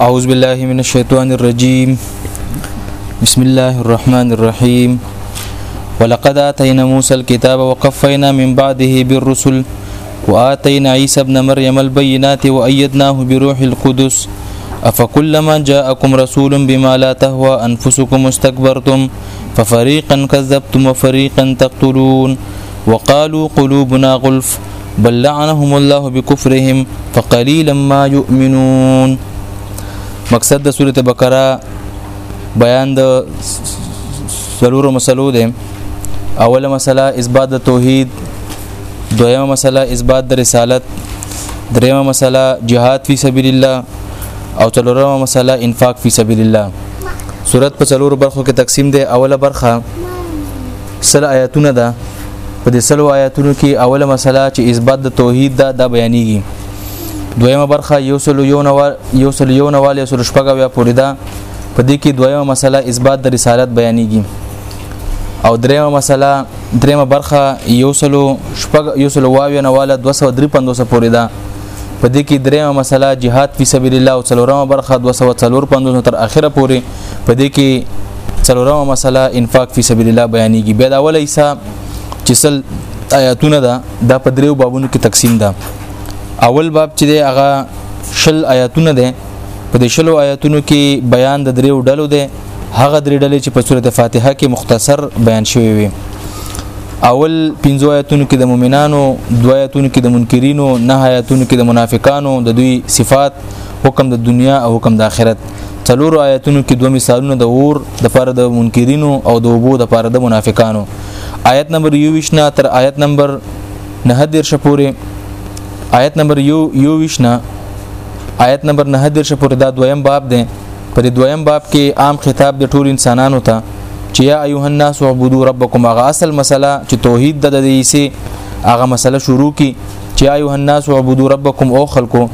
أعوذ بالله من الشيطان الرجيم بسم الله الرحمن الرحيم ولقد آتينا موسى الكتاب وقفينا من بعده بالرسل وآتينا عيسى ابن مريم البينات وأيدناه بروح القدس أفكلما جاءكم رسول بما لا تهوى أنفسكم استكبرتم ففريقا كذبتم وفريقا تقتلون وقالوا قلوبنا غلف بل لعنهم الله بكفرهم فقليلا ما يؤمنون مقصد د سوره بقره بیان د سلورو مسلو ده اوله مسله اثبات د توحید دویمه مسله اثبات د رسالت دریمه مسله جهاد فی سبیل الله او څلورمه مسله انفاق فی سبیل الله صورت په څلورو برخو کې تقسیم ده اوله برخه سل آیاتونه ده په دې سلو آیاتونو کې اوله مسله چې اثبات د توحید دا د بیانېږي دویمه برخه یو سلو یو نوال یو سلو یو نوال یو سلو شپږه بیا پوری ده په دې کې دویمه مسله اثبات د رسالت بیانېږي او دریمه مسله دریمه برخه یو سلو شپږ یو سلو واوی نواله 253 پوری ده په دې کې دریمه مسله جهاد فی سبیل الله او څلورمه برخه 245 تر اخره پورې په دې کې څلورمه مسله انفاق فی سبیل الله بیانېږي بیا دا اوله ایسا چې سل آیاتونه ده دا په دریو بابونو کې تقسیم ده اول باب چې دی هغه شل آیاتونه ده په دې شلو آیاتونو کې بیان د دریو ډلو ده هغه درې ډلې چې په سورته فاتحه کې مختصر بیان شوی وي اول پنځو آیاتونو کې د مؤمنانو دوه آیاتونو کې د منکرینو نه آیاتونو کې د منافقانو د دوی صفات حکم د دنیا او حکم د آخرت څلورو آیاتونو کې دوه مثالونه د اور د پاره د منکرینو او د وبو د پاره د منافقانو آیت نمبر 21 نه تر آیت نمبر 19 شپوري آیت نمبر 21 نه آیت نمبر 19 شپوري دا دویم باب دی پر دویم باب کې عام خطاب د ټول انسانانو ته چې یا ایه الناس عبدو ربکم هغه اصل مسله چې توحید د دیسه هغه مسله شروع کی چې ایه الناس عبدو ربکم او خلکو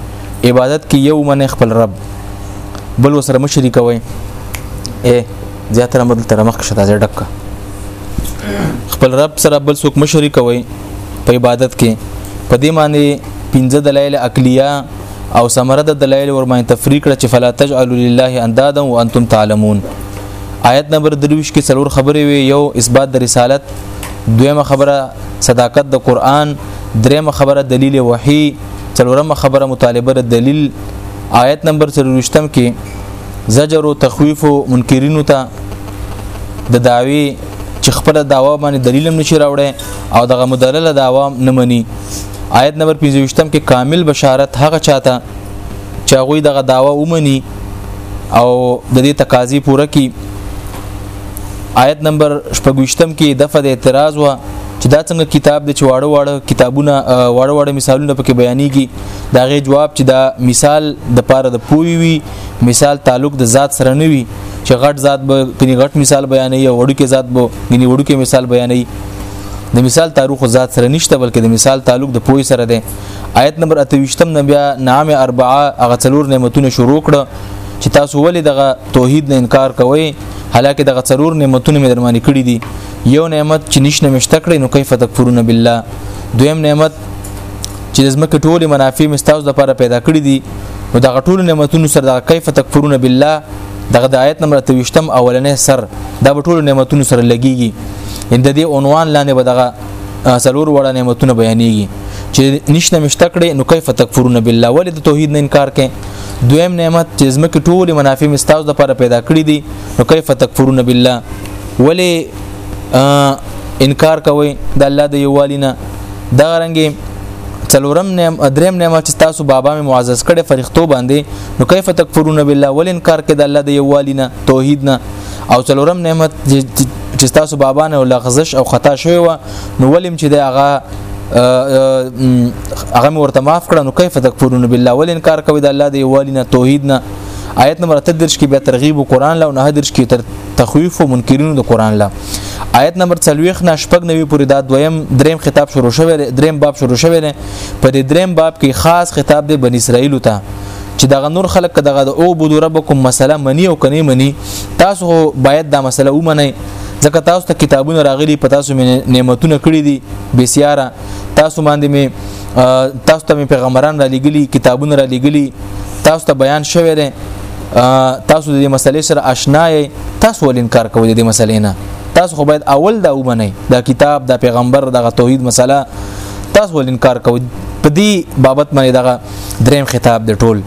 عبادت کې یو من خپل رب بل وسره مشرک وي اے زیاتره مدل تر مخ شته ځای ډک خپل رب سره بل څوک مشرک وي په عبادت کې په دې معنی پنځه دلایل عقلیه او ثمره د دلایل ور باندې تفریق کړه چې فلا تجعلوا لله اندادا وانتم تعلمون آیت نمبر 23 کې څلور خبرې وي یو اثبات د رسالت دویمه خبره صداقت د قران دریمه خبره دلیل وحی څلورمه خبره مطالبه د دلیل آیت نمبر 23 کې زجر او تخویف منکرینو ته د داوی چې خپل داوا باندې دلیل هم نشي راوړي او دغه مدلله داوا نه مني آیت نمبر 25 کې کامل بشارت هغه چاته چې هغه دغه داوا ومني او د دې تقاضي پوره کړي آیت نمبر 25 کې دغه د اعتراض و چې دا څنګه کتاب د چواړو واړو کتابونه واړو واړو مثالونه پکې بیانېږي دا غي جواب چې دا مثال د پاره د پوي وي مثال تعلق د ذات سره نه وي چې غټ ذات به کني غټ مثال بیانې او وړو کې ذات به کني وړو کې مثال بیانې د مثال تعلق ذات سره نشته بلکې د مثال تعلق د پوی سره دی آیت نمبر 28 نبی نعام 4 هغه څلور نعمتونه شروع کړه چې تاسو ولې دغه توحید نه انکار کوئ حالکه دغه څلور نعمتونه مې درمانی کړی دي یو نعمت چې نشنه مشته کړی نو کیف تکفرون بالله دویم نعمت چې د زمکه ټوله منافع مستاوس د لپاره پیدا کړی دي نو دغه ټول نعمتونو سره دغه کیف تکفرون بالله دغه د آیت نمبر 23م اولنې سر دا په ټولو نعمتونو سره لګيږي ان د دې عنوان لاندې به دغه سلور وړه نعمتونه بیانېږي چې نشنه مشته کړي نو کیف تکفرون بالله ولې د توحید نه انکار کړي دویم نعمت چې زمکه ټول منافع مستاز د لپاره پیدا کړی دي نو کیف تکفرون بالله ولې انکار کوي د الله د یوالینه دا رنګي څلورم نعمت دریم نعمت چې تاسو بابا می معزز کړي فرښتو باندې نو کیف تکفرون بالله ول انکار کې د الله د یووالي نه توحید نه او څلورم نعمت چې تاسو بابا نه لغزش او خطا شوی و نو ولیم چې د هغه هغه ورته معاف کړه نو کیف تکفرون بالله ول انکار کوي د الله د یووالي نه توحید نه آیت نمبر 33 کې بیا ترغیب قرآن له نه درش کې تر تخویف او منکرینو د قرآن له آیت نمبر 40 نه شپږ نوي پورې دا دویم دریم خطاب شروع شوی دریم باب شروع شوی په دې دریم باب کې خاص خطاب دی بنی اسرائیل ته چې دغه نور خلک دغه د او بودو ربکم مسله منی او کني منی تاسو باید دا مسله ومنئ ځکه تاسو ته کتابونه راغلي په تاسو نعمتونه کړی دي بسیاره تاسو باندې می تاسو ته پیغمبران را لګلی کتابونه را لګلی تاسو ته بیان شوی دی تاسو د دې مسلې سره آشنا یې تاسو ول انکار کوئ د دې مسلې نه تاسو خو باید اول دا ومنئ دا کتاب دا پیغمبر دغه توحید مسله تاسو ول انکار کوئ په دې بابت باندې دغه دریم خطاب دی ټول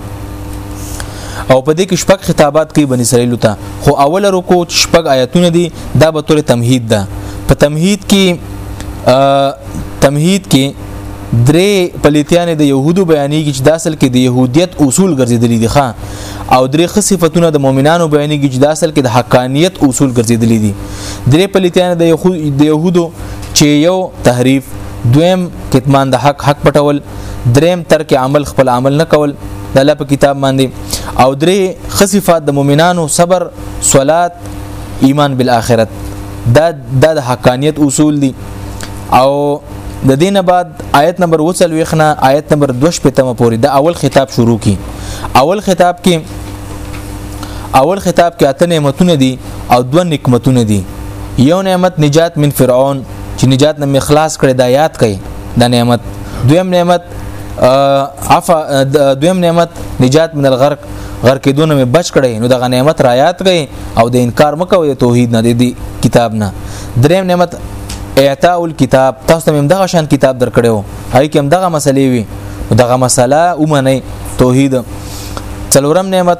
او په دې کې شپږ خطابات کوي بنی اسرائیل ته خو اوله رکو شپږ آیاتونه دي دا به تور تمهید ده په تمهید کې تمهید کې درې پلیتیان د يهودو بیانېږي چې د اصل کې د يهودیت اصول ګرځېدلې دي ښا او درې خ صفاتونه د مؤمنانو بیانېږي چې د اصل کې د حقانیت اصول ګرځېدلې دي درې پلیتیان د يهودو چې یو تحریف دویم کتمان د حق حق پټول دریم ترک عمل خپل عمل نه کول د الله په کتاب باندې او درې خصيفات د مؤمنانو صبر صلات ایمان بالآخرت دا د حقانیت اصول دي او د دینه بعد آیت نمبر 23 نه آیت نمبر 2 پتمه پوری د اول خطاب شروع کی اول خطاب کې اول خطاب کې اته نعمتونه دي او دوه نعمتونه دي یو نعمت نجات من فرعون چې نجات نه مخلاص کړي دا یاد کړي دا نعمت دویم نعمت عفا دویم نعمت نجات من الغرق غر کې دونه مې بچ کړي نو دغه نعمت را یاد کړي او د انکار مکوې توحید نه دی کتاب نه دریم نعمت اعطاء الكتاب تاسو هم دغه شان کتاب درکړو هاي کوم دغه مسلې وي دغه مسله اومنه توحید څلورم نعمت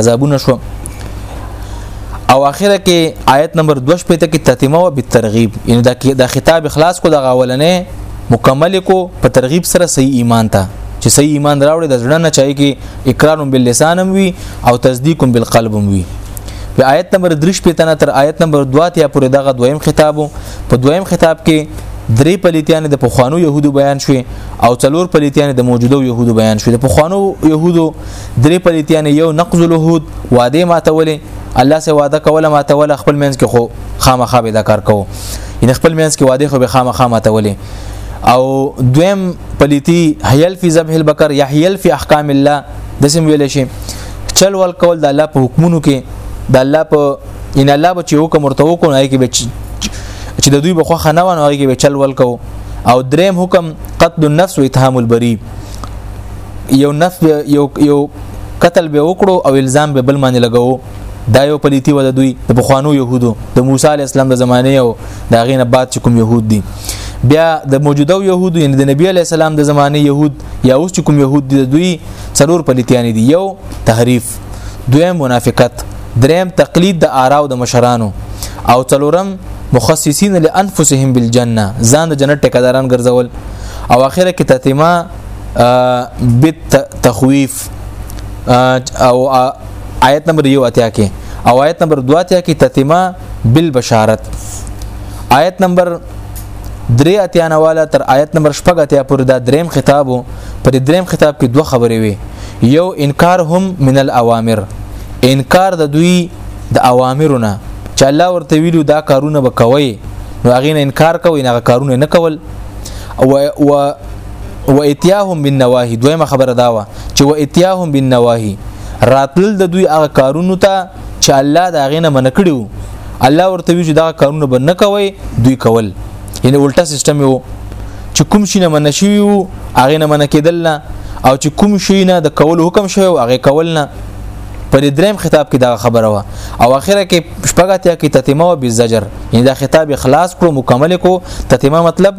عذابونه شو او اخره کې آیت نمبر 2 پته کې تتمه او بالترغیب یعنی دا کې دا خطاب اخلاص کو دا غولنې مکمل کو په ترغیب سره صحیح ایمان ته چې صحیح ایمان راوړي د ځړه نه چای کې اقرار باللسانم وی او تصدیق بالقلبم وی په آیت نمبر 3 پته نه تر آیت نمبر 2 ته پورې دغه دویم خطاب په دویم خطاب کې درې پلیتیان د پخوانو يهودو بیان شوي او څلور پلیتیان د موجوده يهودو بیان شوي د پخوانو يهودو درې پلیتیان یو نقض العهود وعده ماتولې الله سه وعده کوله ماتوله خپل منځ کې خو خامخا به دا کار کوو ان خپل منځ کې وعده خو به خامخا ماتولې او دویم پلیتی حیل فی ذبح البقر یحیل فی احکام الله د سم ویل شي چل ول کول د الله په حکمونو کې د الله په ان الله به چې حکم ورته وکړي نه کې به چې د دوی بخو خنوان هغه کې به چل ول کو او دریم حکم قتل النفس و اتهام البری یو نف یو یو قتل به وکړو او الزام به بل باندې لګاو دا یو پلیتی و د دوی د بخوانو يهودو د موسی علی السلام د زمانه او دا غینه بعد چې کوم يهود دي بیا د موجوده يهودو یعنی د نبی علی السلام د زمانه يهود یا اوس چې کوم يهود دي د دوی څلور پلیتیان دي یو تحریف دویم منافقت دریم تقلید د آرا او د مشرانو او څلورم مخصصین لانفسهم بالجنه ځان د جنت ټکداران ګرځول او اخره کې تتمه بت تخويف او آیت نمبر یو اتیا کې او آیت نمبر دو اتیا کې تتمه بالبشارت آیت نمبر درې اتیا نواله تر آیت نمبر شپږ اتیا پورې دا دریم خطاب پر دریم خطاب کې دوه خبرې وي یو انکار هم من الاوامر انکار د دوی د اوامرونه چې الله ورته ویلو دا کارونه وکوي نو هغه انکار کوي نه کارونه نه کول او و اتیاهم بالنواهی دویمه خبره دا و چې و اتیاهم بالنواهی راتل د دوی هغه کارونو ته چې الله دا غینه من کړیو الله ورته وی چې دا کارونه به نه کوي دوی کول یعنی الټا سیستم یو چې کوم شي نه من شي وو هغه نه من کېدل نه او چې کوم شي نه د کول حکم شوی هغه کول نه پر دریم خطاب کې دا خبره وا او اخره کې شپږاتیا کې تتمه او بزجر یعنی دا خطاب خلاص کړو مکمل کو تتمه مطلب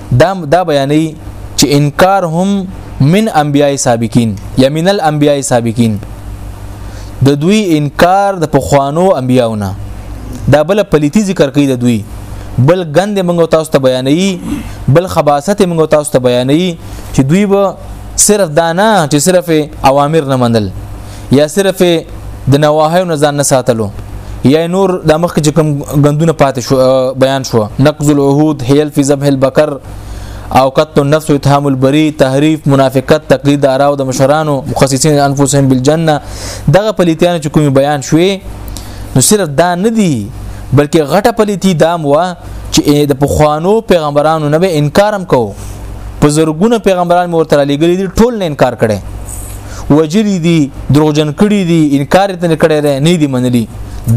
دا دا بیانې چې انکار هم من انبیای سابقین یا من الانبیای سابقین د دوی انکار د پخوانو انبیاونه دا بل پلیتی ذکر کوي د دوی بل غند موږ تاسو ته بیانې بل خباست موږ تاسو ته بیانې چې دوی به صرف دانا چې صرف اوامر نه منل یا صرف د نواهیو نه ځان نه ساتلو یا نور د مخ چې کوم غندونه پاتې شو بیان شو نقض العهود هیل فی ذبح البقر او قتل النفس اتهام البری تحریف منافقت تقلید آرا او د مشرانو مخصصین انفسهم بالجنه دغه پلیتیان چې کوم بیان شوې نو صرف دا نه دی بلکې غټه پلیتی دام وا چې د پخوانو پیغمبرانو نه به انکارم کو په زرګونه پیغمبران مورته لګلې دي ټول نه انکار کړي وجلی دي دروغجن کړي دي انکار ته کړي دي نه دي منلي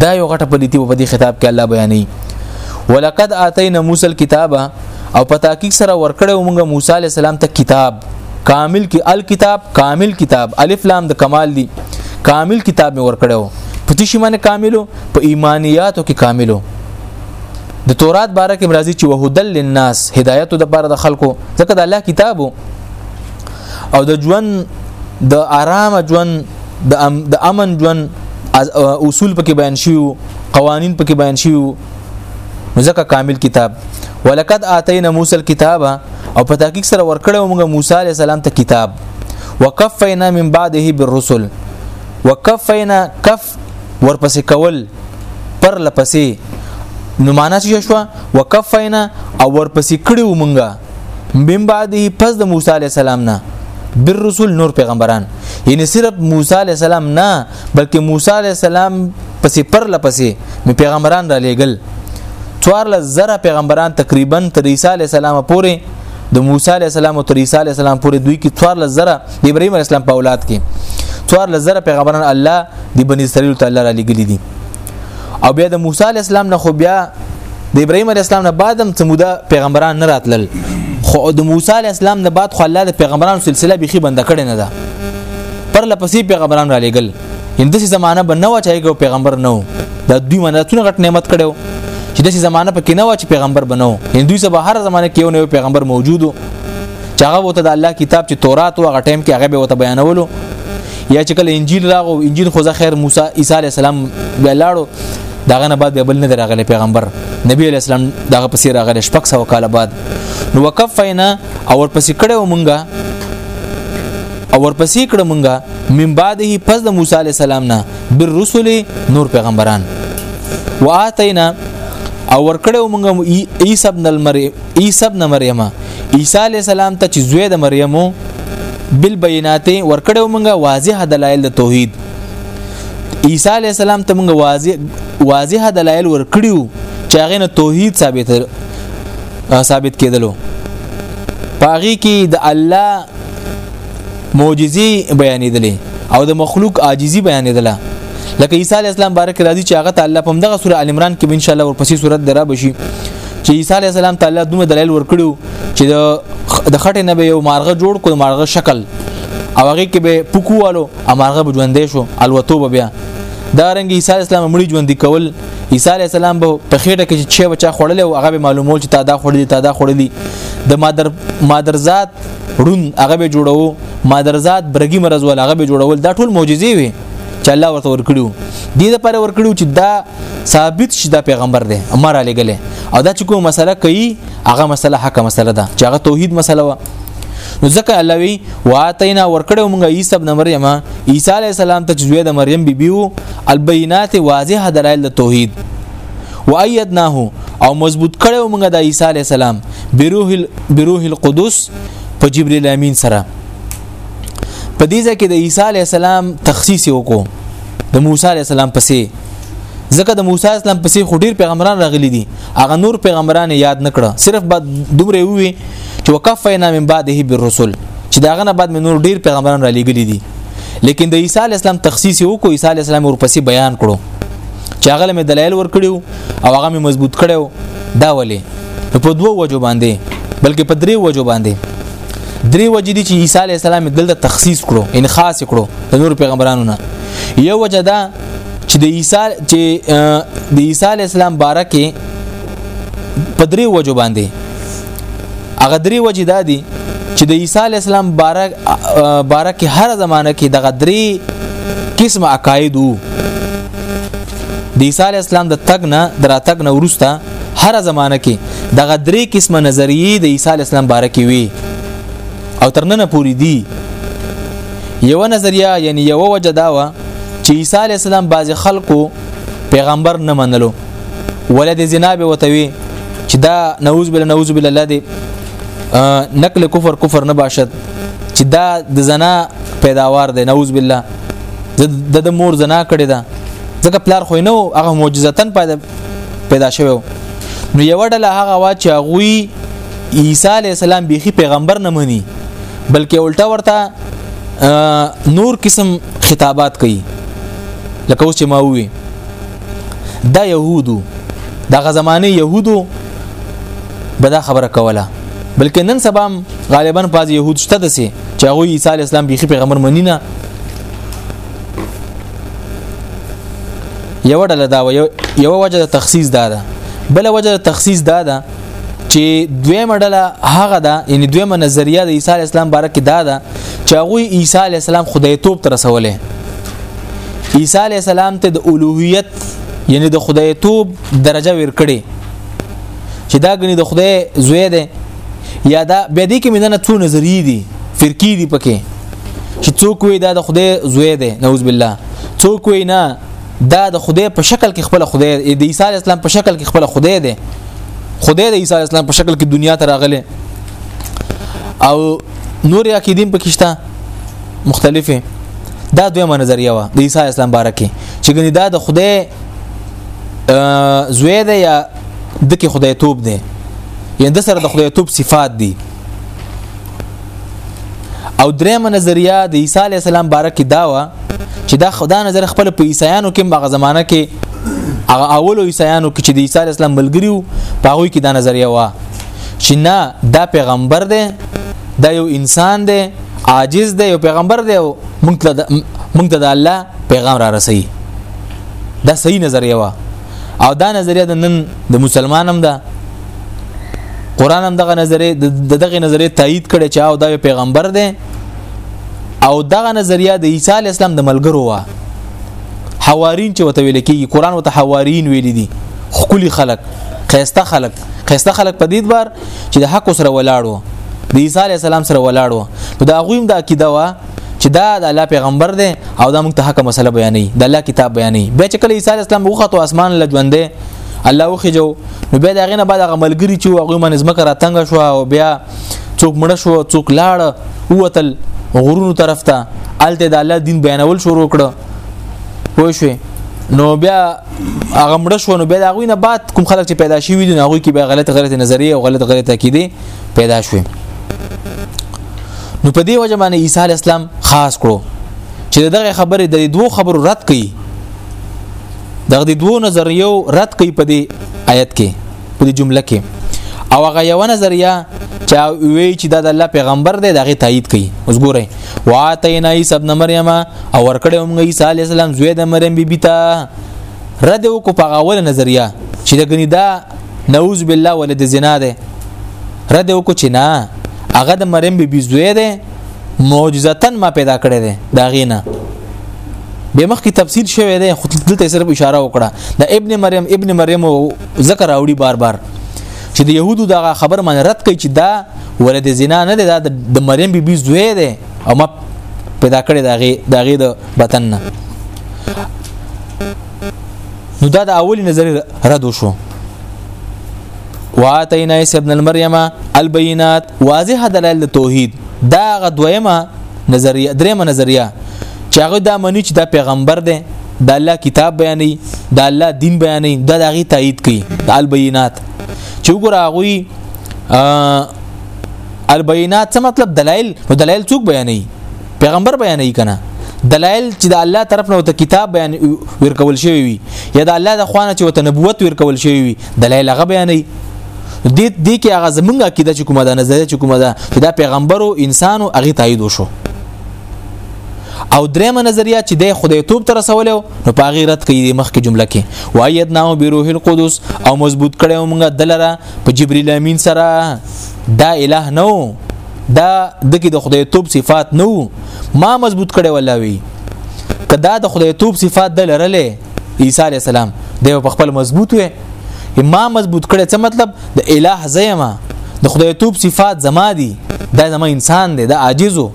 دا یو غټه پلیتی په دې خطاب کې الله بیانې ولقد اتینا موسی الكتاب او په تحقیق سره ورکړې موږ موسی علی السلام ته کتاب کامل کې الکتاب کامل کتاب الف لام د کمال دي کامل کتاب مې ورکړو په تشی باندې کاملو په ایمانیاتو کې کاملو د تورات باره کې مرضی چې وهدل للناس هدایت د بار د خلکو ځکه د الله کتابو او د ژوند د آرام ژوند د امن ژوند اصول پکې بیان شوی قوانین پکې بیان شوی ځکه کامل کتاب ولقد اتینا موسی الكتاب او په تحقیق سره ورکړو موږ موسی علی السلام ته کتاب وکفینا من بعده بالرسل وکفینا کف ورپسې کول پر لپسې نو معنا څه شو وکفینا او ورپسې کړیو مونږه بیم بعده پس د موسی علی السلام نه بر رسول نور پیغمبران یعنی صرف موسی علی السلام نه بلکې موسی علی السلام پسې پر لپسې نو پیغمبران را لېګل څوار لزره پیغمبران تقریبا تر عیسی علی السلام پورې د موسی علی السلام او عیسی علی السلام پورې دوی کې څوار لزره د ابراهیم علی السلام په اولاد کې څوار لزره پیغمبران الله د بنی اسرائیل ته الله را لګلی دي او بیا د موسی علی السلام نه خو بیا د ابراهیم علی السلام نه بعد هم سموده پیغمبران نه راتلل خو د موسی علی السلام نه بعد خو الله د پیغمبرانو سلسله بيخي بند کړې نه ده پر لپسې پیغمبران را لګل ان داسې زمانہ به نه و چې یو پیغمبر نه و دا دوی منتونه غټ نعمت کړو چې داسې زمانہ پکې نه و چې پیغمبر بنو ان دوی سبا هر زمانہ کې یو نه پیغمبر موجود و چې هغه وته د الله کتاب چې تورات او هغه ټیم کې هغه به وته بیانولو یا چې کله انجیل راغو انجیل خو ځخر موسی عیسی علی السلام به لاړو داغه نه بعد بل نه دراغله پیغمبر نبی علی السلام داغه پسې راغله شپږ سو کال بعد نو وقفینا او ورپسې کړه مونږه او ورپسې کړه مونږه من بعده پس د موسی علی السلام نه بالرسل نور پیغمبران واتینا او ورکړو موږ عیسی ابن المریم عیسی ابن مریم عیسی علی السلام ته چې زوی د مریمو بالبينات ورکړو موږ واضح دلایل د توحید عیسی علی السلام ته موږ واضح واضح دلایل ورکړو چې هغه نه توحید ثابت ثابت کېدلو پاغي کې د الله معجزې بیانېدلې او د مخلوق عاجزي بیانېدله لکه عیسی علی السلام بارک راضي چې هغه تعالی په دغه سوره ال عمران کې ان شاء الله ورپسې سوره درا بشي چې عیسی علی السلام تعالی دومره دلایل ورکړو چې د خټې نه به یو مارغه جوړ کړو مارغه شکل او هغه کې به پکوالو امارغه به ژوندې شو الوتو به بیا دا رنګ عیسی اسلام مړي ژوند کول عیسی علی السلام به په خېټه کې چې بچا خړلې او هغه معلومول چې تا دا خړلې تا دا خړلې د مادر مادر ذات ړون هغه به جوړو مادرزاد برګي مرز ول هغه به جوړول دا ټول معجزې وي چې الله ورته ورکړو دې لپاره ورکړو چې دا ثابت شي دا پیغمبر دی امر علی ګله او دا چې کوم مسله کوي هغه مسله حق مسله ده چې هغه توحید مسله و نو ځکه الله وی واتینا ورکړو موږ عیسی ابن مریم عیسی علی السلام ته چې د مریم بیبیو البینات واضح دلایل د توحید و ايدناه او مضبوط کړو موږ د عيسى عليه السلام بروح بروح القدس په جبريل امين سره په دې ځکه د عيسى عليه السلام تخصيص وکړو د موسی عليه السلام پسې ځکه د موسی اسلام پسې خډیر پیغمبران راغلي دي هغه نور پیغمبران یاد نکړه صرف بعد دومره وی چې وکفینا من بعده بالرسل چې داغه نه بعد من نور ډیر پیغمبران را لېګلي دي لیکن د عیسی اسلام تخصیص یو کو عیسی اسلام ورپسې بیان کړو چې هغه مې دلایل ورکړیو او هغه مې مضبوط کړیو دا ولې په دوو وجو باندې بلکې په درې وجو باندې درې وجې دي چې عیسی علی السلام دلته تخصیص کړو ان خاص کړو د نور پیغمبرانو نه یو وجه دا چې د عیسی چې د عیسی علی السلام بارکه په درې وجو باندې هغه درې وجې دا دي چې د عیسی علی السلام بارک بارک هر زمانه کې دغه درې قسم عقاید وو د عیسی علی السلام د تګ نه دراتګ نه ورسته هر زمانه کې دغه درې قسمه نظریه د عیسی علی السلام باره کې وي او تر نن پورې دي یو نظریه یعنی یو وجه دا و چې عیسی علی السلام بعض خلکو پیغمبر نه منلو ولید زنا به وتوي چې دا نعوذ بالله نعوذ بالله الله دې نقل کفر کفر نه باشد چې دا د زنا پیداوار دی نعوذ بالله د د مور زنا کړی دا ځکه پلار خو نه هغه معجزتن پیدا پیدا شوی نو یو ډله هغه وا چې غوي عیسی علی السلام بیخي پیغمبر نه مني بلکې الټا ورته نور قسم خطابات کوي لکه اوس چې ما وی دا يهودو دغه زمانه يهودو به دا خبره کوله بلکې نن سبا غالبا پاز يهود شته دسي چې هغه عيسى عليه السلام بيخي پیغمبر منی نه یو ډله دا یو وجه د تخصیص دا ده بل وجه د تخصیص دا ده چې دویمه ډله هغه ده یعنی دویمه نظریه د عیسی اسلام باره کې دا ده چې هغه عیسی اسلام خدای توپ تر رسولې عیسی علی السلام ته د اولوهیت یعنی د خدای توب درجه ورکړي چې دا غني د خدای زوی دی یا دا بیا دې کې مینه څو نظریې دي فرقې دي پکې چې څوک وي دا د خدای زوی دی نعوذ بالله څوک وي نه دا د خدای په شکل کې خپل خدای د عیسی اسلام په شکل کې خپل خدای دی خدای د عیسی اسلام په شکل کې دنیا ته راغله او نور عقیدین پکې شته مختلفه دا دویمه نظریه و د عیسی اسلام باره کې چې ګنې دا د خدای زوی دی یا د کې خدای توپ دی یا د سره د خدای توپ صفات دي او درېمه نظریه د عیسی علی السلام باره کې دا و چې دا خدا نظر خپل په عیسایانو کې هغه زمانہ کې هغه اولو عیسایانو کې چې د عیسی علی السلام ملګریو په هغه کې دا نظریه و چې نه دا پیغمبر دی دا یو انسان دی عاجز دی یو پیغمبر دی مونږ ته مونږ ته د الله پیغام را رسي دا صحیح نظریه وا او دا نظریه د نن د مسلمانم ده قران هم دغه نظریه د دغه نظریه تایید کړي چې او دا پیغمبر دی او دغه نظریه د عیسی اسلام د ملګرو وا حوارین چې وته ویل کېږي قران وته حوارین ویل دي خولي خلق خيسته خلق خسته خلک په دې بار چې د حق سره ولاړو د عیسی علی السلام سره ولاړو نو دا غویم د عقیده وا چې دا د الله پیغمبر دی او دا موږ ته حق مسله بیانې د الله کتاب بیانې بیا چې کله عیسی علی السلام وخت او اسمان لجوند دی الله وخجو نو بیا دا غینه بعد غملګری چې هغه من زمک را تنگ شو او بیا څوک مړ شو څوک لاړ اوتل غرونو طرف ته الته د الله دین بیانول شروع کړ پوه شو نو بیا هغه مړ شو نو بیا دا غوینه بعد کوم خلک چې پیدا شي وي نو هغه کې بیا غلط غلط نظریه او غلط غلط عقیده پیدا شوي نو په دې وجه باندې عیسی علی السلام خاص کړو چې دغه خبره د دوو خبرو رد کړي دغه د دوو نظریو رد کړي په دې آیت کې په دې جمله کې او هغه یو نظریه چې وی چې دا د الله پیغمبر دی دغه تایید کړي اوس ګورئ واتینا عیسی ابن مریم او ورکړې هم عیسی علی السلام زوی د مریم بیبی ته رد وکړو په غول نظریه چې د غنی دا نعوذ بالله ولد زنا ده رد وکړو چې نه هغه د مریم بیبی زوی دی معجزتن ما پیدا کړی دی دا غینه به مخکې تفصیل شوی دی خو دلته صرف اشاره وکړه د ابن مریم ابن مریم ذکر راوړي بار بار چې د يهودو دغه خبر من رد کوي چې دا ولد زنا نه دی دا د مریم بي بي زوی دی او ما پیدا کړی داغه داغه د وطن نه نو دا د اولی نظر رد شو واتینا عیسی ابن المریم البینات واضح دلائل توحید دا غ دویمه نظریه درېمه نظریه چې هغه دا مني چې دا پیغمبر دی د الله کتاب بیانې د الله دین بیانې د هغه تایید کوي د البینات چې وګوره هغه البینات څه مطلب دلایل نو دلایل څوک بیانې پیغمبر بیانې کنه دلایل چې د الله طرف نه وته کتاب بیان ورکول شوی وي یا د الله د خوانه چې وته نبوت ورکول شوی وي دلایل هغه بیانې دې دې کې هغه زمونږ عقیده چې کومه ده نظریه چې کومه ده چې دا پیغمبرو انسانو هغه تایید وشو او درېمه نظریه چې د خدای توپ تر رسولو نو په غیر رد کوي د مخکې جمله کې وایدناه بروح القدس او مضبوط کړو موږ دلره په جبرئیل امین سره دا الہ نو دا دغه د خدای توپ صفات نو ما مضبوط کړو الله وی کدا د خدای توپ صفات دلرلې عیسی علی السلام دی په خپل مضبوط وي ما مضبوط کړي څه مطلب د الٰه زېما د خدای توپ صفات زما دي دا زما انسان دی دا عاجزو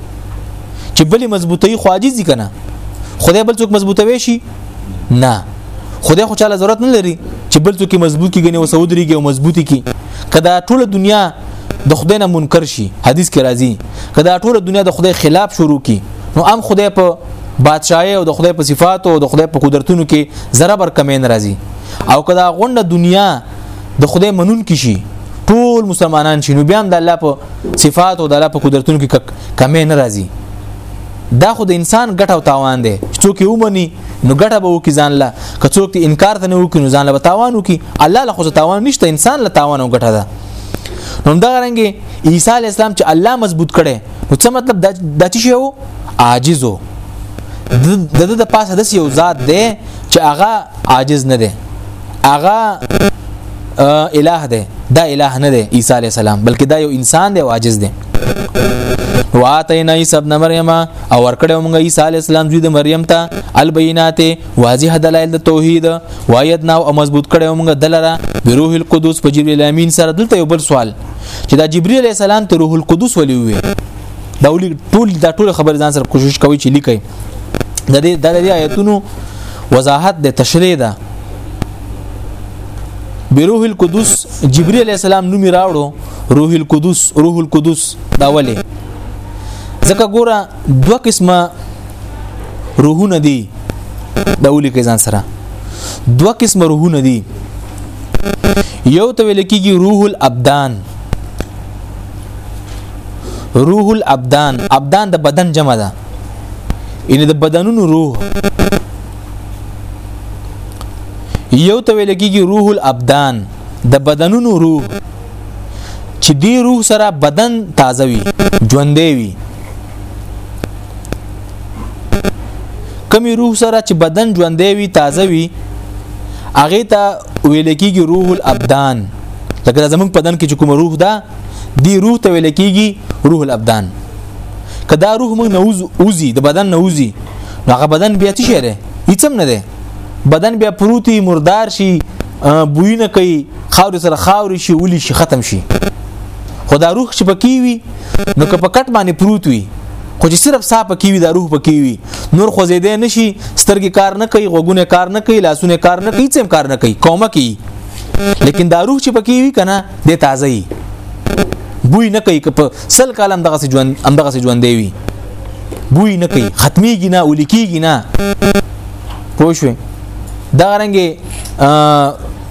چې بلې مضبوطی خو عاجزي کنه خدای بل څوک مضبوطوي شي نه خدای خو چاله ضرورت نه لري چې بل څوک مضبوط کیږي او سعودري کې او مضبوطي کی کدا ټول دنیا د خدای نه منکر شي حدیث کې راځي کدا ټول دنیا د خدای خلاف شروع کی نو ام خدای په بادشاہي او د خدای په صفاتو او د خدای په قدرتونو کې ذره بر کمین راځي او که دا غونډه دنیا د خدای منون کې شي ټول مسلمانان شي نو بیا هم د الله په صفات او د الله په قدرتونو کې کمې نه راځي دا خو د انسان ګټه او تاوان دی څوک یې ومني نو ګټه به وکي ځان له که څوک ته انکار ته نه وکي نو ځان له تاوان وکي الله له خو تاوان نشته انسان له تاوان او ګټه ده نو دا رنګ عیسی علی السلام چې الله مضبوط کړي نو څه مطلب د چی شو عاجزو د د پاسه د یو ذات دی چې هغه عاجز نه دی هغه الہ دی دا الہ نه دی عیسی علی السلام بلکې دا یو انسان دی او عاجز دی واتینا عیسی ابن مریم او ورکړو موږ عیسی علی السلام زوی د مریم ته البینات واضح دلایل د توحید وایدنا او مضبوط کړو موږ دلره د روح القدس په جبرئیل امین سره دلته یو بل سوال چې دا جبرئیل علی السلام ته روح القدس ولې وي دا ټول دا ټول خبر ځان سره کوشش کوي چې لیکي د دې د دې آیتونو وضاحت د تشریح ده بروح القدس جبرئیل علی السلام نوم راوړو روح القدس روح القدس دا ولې ځکه ګوره دوه قسمه روحونه دي د اولی کې ځان سره دوه قسمه روحونه دي یو ته ویل کېږي روح الابدان روح الابدان ابدان د بدن جمع ده ان د بدنونو روح یو ته ویل کېږي روح الابدان د بدنونو روح چې دی روح سره بدن تازه وي ژوندې وي کمی روح سره چې بدن ژوندې وي تازه وي هغه ته ویل کېږي روح الابدان لکه زمونږ بدن کې چې کوم روح ده دی روح ته ویل کېږي روح الابدان که دا روح موږ نه وځي د بدن نه وځي هغه بدن بیا څه شي دی هیڅ هم نه دی بدن بیا پروتي مردار شي بوی نه کوي خاور سره خاور شي ولي شي ختم شي خو دا روح چې پکې وي نو که په کټ باندې پروت وي خو چې صرف سا پکې وي دا روح پکې وي نور خو زیدې نشي سترګې کار نه کوي غوګونه کار نه کوي لاسونه کار نه کوي څم کار نه کوي کومه کوي لیکن دا روح چې پکې وي کنه د تازه بوی نه کوي سل کال هم دغه ژوند هم دغه ژوند دی وي بوی نه کوي ختميږي نه ولیکيږي نه پوه شو دا رنګه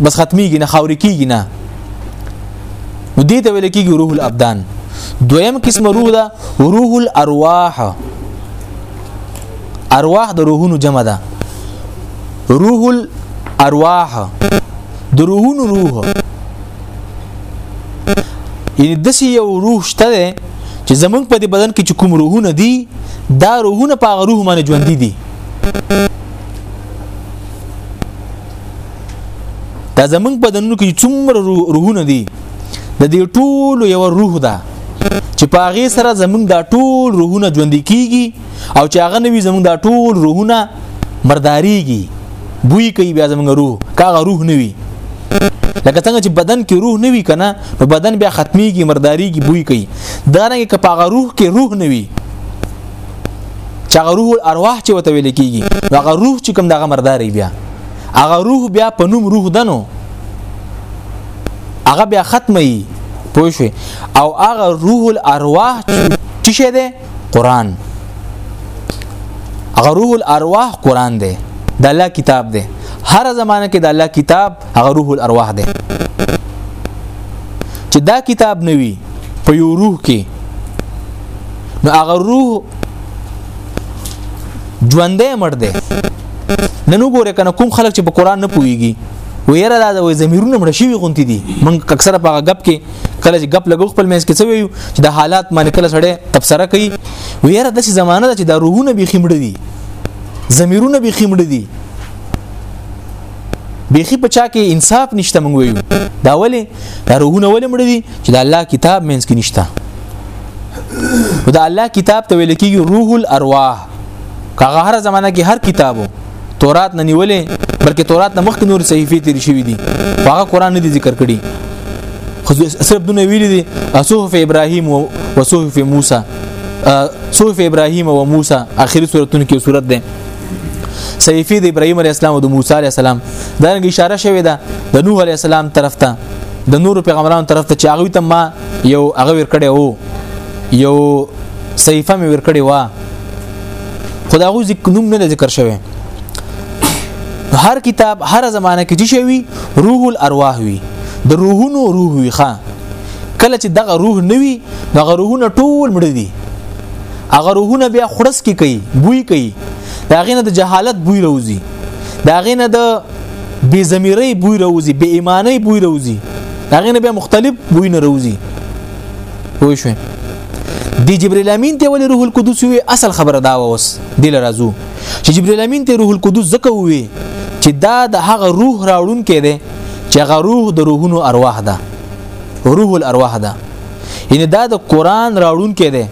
بس ختميږي نه خاوري کیږي نه نو دې ته ویل کېږي روح الابدان دویم قسم روح ده روح الارواح ارواح د روحونو جمع ده روح الارواح د روحونو روح یعنی د سی یو روح شته ده چې زمونږ په دې بدن کې چې کوم روحونه دي دا روحونه په هغه روح باندې ژوند دي دا زمونږ په بدنونو کې څومره روحونه دي د دې ټولو یو روح ده چې په هغه سره زمونږ دا ټول روحونه ژوند کیږي او چې هغه نوی زمونږ دا ټول روحونه مرداریږي بوی کوي بیا زمونږ روح کاغه روح نوی لکه څنګه چې بدن کې روح نوی کنه نو بدن بیا ختميږي مرداریږي بوی کوي دا رنګ کې پاغه روح کې روح نوی چې هغه روح الارواح چې وته ویل کیږي هغه روح چې کوم دغه مرداري بیا هغه روح بیا په نوم روح دنو هغه بیا ختمي پوه شو او هغه روح الارواح چې شه ده قران هغه روح الارواح قران دی د الله کتاب دی هر زمانه کې د الله کتاب هغه روح الارواح دی چې دا کتاب نوي په یو روح کې نو هغه روح ژوندې مړ دی نن وګوره کنه کوم خلک چې په قران نه پويږي ویره دا د زمیرونه مړ شي غونتی دي من اکثره په غب کې کله چې غپ لګو خپل مینس کې څه ویو چې د حالات باندې کله سړی تبصره کوي ویره د څه زمانه ده چې د روحونه به خمړ دي زمیرونه به خمړ دي بیخي په چا کې انصاف نشته مونږ ویو دا ولې دا روحونه ولې مړ دي چې د الله کتاب مینس کې نشته دا الله کتاب ته ویل کېږي روح الارواح کغه هر زمانہ کې هر کتابو تورات نه نیولې بلکې تورات نه مخکې نور صحیفې تیر شوې دي هغه قران نه دي ذکر کړي خو صرف دونه ویلي دي صحف ابراهیم او صحف موسی صحف ابراهیم او موسی اخري سورتون کې صورت ده صحیفه د ابراهیم علی السلام او د موسی علی السلام دا رنګ اشاره شوې ده د نوح علی السلام طرف ته د نور پیغمبرانو طرف ته چې هغه ته ما یو هغه ور کړی وو یو صحیفه مې ور کړی و خدا غو ذکر نوم نه ذکر شوی هر کتاب هر زمانه کې چې شوی روح الارواح وی د روحونو روح وی ښا کله چې دغه روح نوي دغه روحونه ټول مړ دي هغه روحونه بیا خړس کې کوي بوی کوي دا غینه د جهالت بوی روزي دا غینه د بی زمیری بوی روزي بی ایمانی بوی روزي دا غینه بیا مختلف بوی نه روزي وښوي دی جبرئیل امین ته ولی روح القدس وی اصل خبره دا اوس دی لرازو چې جبرئیل امین ته روح القدس زکه وی چې دا د هغه روح راوړون کې دی چې هغه روح د روحونو ارواح ده روح الارواح ده یعنی دا د قران راوړون کې دی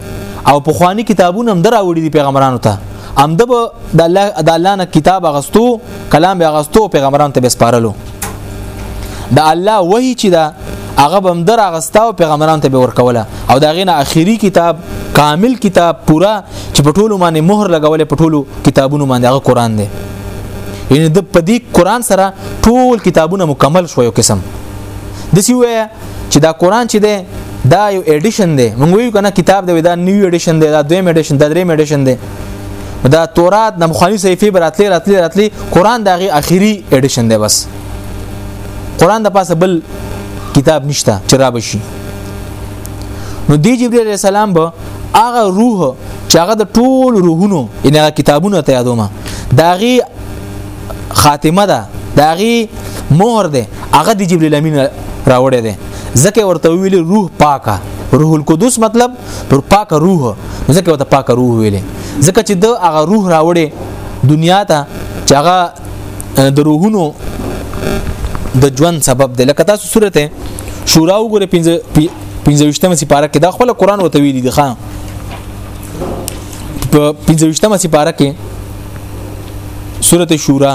او په خواني کتابونه هم دراوړي دي پیغمبرانو ته امده به د الله د الله نه کتاب غستو کلام به غستو پیغمبرانو ته به سپارلو د الله وحی چې دا هغه بم در اغستا او پیغمبران ته به ورکوله او دا غینه اخیری کتاب کامل کتاب پورا چې په ټولو باندې مهر لګولې په ټولو کتابونو باندې هغه قران دی یعنی د پدی قران سره ټول کتابونه مکمل شو یو قسم د سی وای چې دا قران چې دی دا یو اډیشن دی مونږ ویو کنه کتاب دی دا نیو اډیشن دی دا دویم اډیشن دا دریم اډیشن دی دا تورات د مخانی صحیفه براتلی راتلی راتلی قران دغه اخیری اډیشن دی بس قران د پاسه بل کتاب نشته چې را بشي نو دی جبرئیل علیہ السلام به هغه روح چې هغه د ټول روحونو ان هغه کتابونه ته یادومه داغي خاتمه ده داغي مهر ده هغه د جبرئیل امین راوړی ده ځکه ورته ویل روح پاکه روح القدس مطلب پر پاک روح ځکه وته پاک روح ویلې ځکه چې د هغه روح راوړې دنیا ته چې هغه د روحونو د ژوند سبب دی لکه تاسو سورته شورا وګوره 15مه سپاره کې دا خپل قران وته ویلي دي خان په 15مه سپاره کې سورته شورا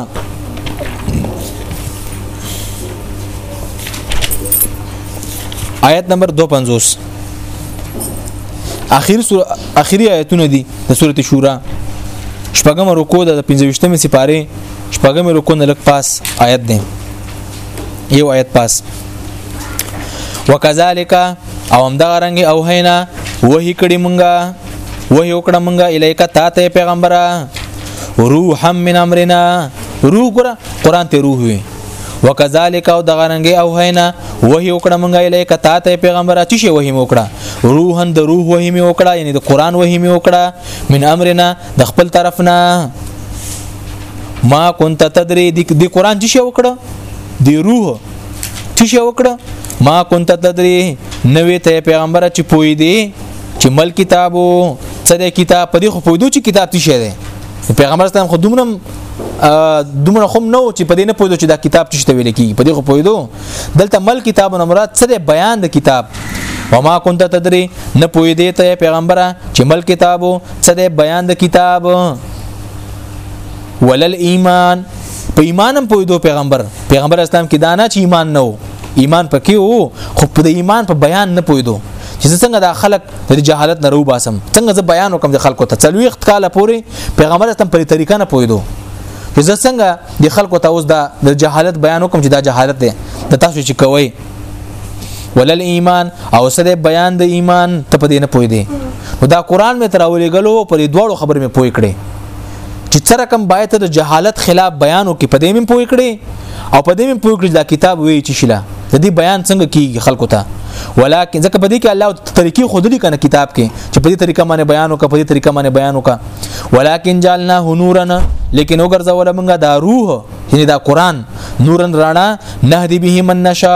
آیت نمبر 250 اخیر سور اخیری آیتونه دي د سورته شورا شپږم رکو د 25مې سپاره شپږم رکو نه لک پاس آیت دی یو آیت پاس وکذالک او هم دا رنګ او هینا وਹੀ کړي مونږه وਹੀ وکړه مونږه الیک تا ته پیغمبره روحم من امرنا روح ګره قران ته روح وي وکذالک او دغه رنګي او هینا وحی وکړه مونږه الیک تا ته پیغمبر اچ شي وحی وکړه روحن د روح وحی می وکړه یعنی د قران وحی می وکړه من امرنا د خپل طرفنا ما كنت تدري د قران چې شو وکړه د روح چې شو وکړه ما كنت تدري نوې ته پیغمبر چې پوي دي چې مل کتابو څه د کتاب په دې خو پوي دي چې کتاب څه شي دی پیغمبر ستاسو خو دومره دومره خو نه چې په دې نه پوهیدو چې دا کتاب چې ویل کیږي په دې خو پوهیدو دلته مل کتاب نه مراد څه بیان د کتاب وما كنت تدري نه پوي دي ته پیغمبره چې مل کتابو څه دی بیان د کتاب ولل ایمان په ایمانم پوي دو پیغمبر پیغمبر اسلام کې دانا چې ایمان نه وو ایمان پکې وو خو په ایمان په بیان نه پوي دو چې څنګه دا خلک د جهالت نه رو باسم څنګه زه بیان وکم د خلکو ته څلويخت کاله پوري پیغمبر تم په طریقه نه پویدو چې زه څنګه د خلکو ته اوس د جهالت بیان وکم چې دا جهالت دی د تاسو چې کوي ولل ایمان او سره بیان د ایمان ته په دې نه پوي دي نو دا قران مې تراولې غلو پر دوړو خبر مې پوي کړې چې څه رقم باید ته د جهالت خلاف بیان وکې په دې مې پوه کړې او په دې مې پوه کړې دا کتاب وی چې شله د دې بیان څنګه کیږي خلکو ته ولیکن ځکه په دې کې الله طریقې خود لري کنه کتاب کې چې په دې طریقه باندې بیان وکړه په دې طریقه باندې بیان وکړه ولیکن جعلنا نورنا لیکن وګرځول موږ دا روح یعنی دا قران نورن رانا نهدی به من نشا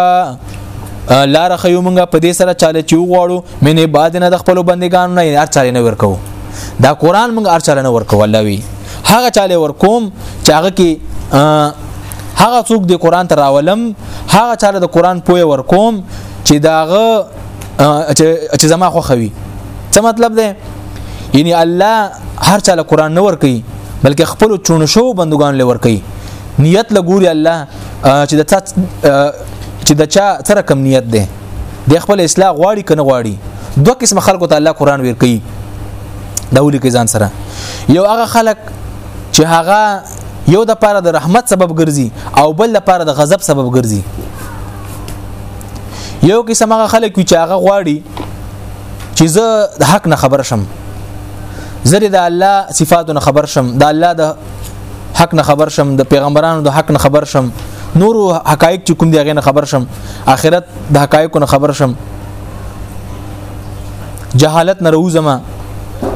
لار خیو موږ په دې سره چاله چې وغواړو مینه باد نه د خپل بندگانو نه هر چاله نه ورکو دا قران موږ ارچاله نه ورکو الله وی هغه چاله ورکوم چې هغه کې هغه څوک د قران ته راولم هغه چاله د قران پوی ورکوم چې داغه چې زما خو خوي څه مطلب ده یعنی الله هر چاله قران نه ور کوي بلکې خپل چونو شو بندگان لور کوي نیت لګوري الله چې د چې د چا سره کم نیت ده د خپل اصلاح غواړي کنه غواړي دوه قسم خلکو ته الله قران ور کوي دا ولي کې ځان سره یو هغه خلک چې هغه یو د پاره د رحمت سبب ګرځي او بل د پاره د غضب سبب ګرځي یو قسم هغه خلک چې هغه غواړي چې زه د حق نه خبر شم زری د الله صفاتو نه خبر شم د الله د حق نه خبر شم د پیغمبرانو د حق نه خبر شم نورو حقایق چې کوم دی غي نه خبر شم اخرت د حقایقو نه خبر شم جهالت نه روزما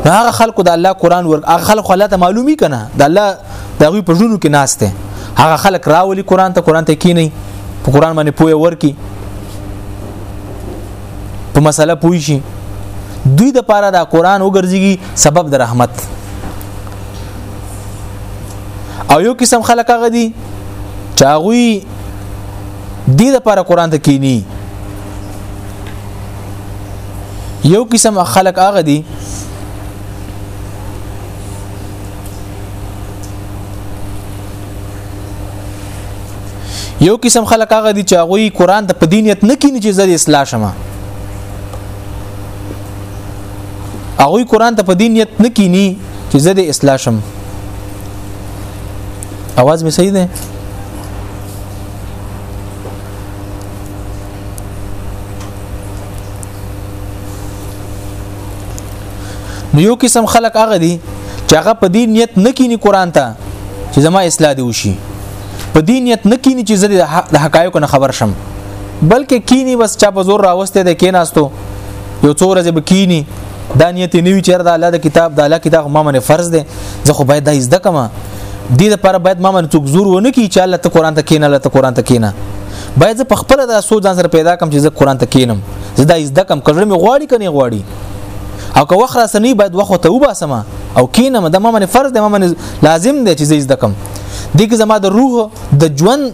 هغه خلکو د الله قران ور هغه خلکو الله ته معلومی کنه د الله دغه په ژوند کې ناشته هغه خلک راولي قران ته قران ته کینی په قران باندې پوهه ورکی په مسله پوي شي دوی د پاره دا قران وګرځي سبب د رحمت او یو قسم خلک هغه دي چې هغه دې لپاره قران ته کینی یو قسم خلق هغه دي یو قسم خلک هغه دي چې هغه قران ته په دینیت نه کینی چې زړه اصلاح شمه هغه قران ته په دینیت نه کینی چې زړه اصلاح شم اواز مې صحیح ده نو یو قسم خلک هغه دي چې هغه په دې نیت نه کینی قران ته چې زما اصلاح دی وشي په دې نیت نه کینی چې زه د حقایقو نه خبر شم بلکې کینی بس چا په زور راوسته ده کیناستو یو څو ورځې به کینی دا نیت نه وی چیر دا الله د کتاب د الله کتاب ما باندې فرض ده زه خو باید دا زده کما دې لپاره باید ما باندې څوک زور ونه کی چې الله ته قران ته کینه الله ته قران ته کینه باید زه په خپل دا سوچ ځان سره پیدا کم چې زه قران ته کینم زه دا زده کم کړم مې غواړي کني غواړي او که وخت راسنی باید وخت ته وباسم او کینم دا ما باندې فرض دی ما باندې لازم دی چې زه زده کم دې کې زما د روح د ژوند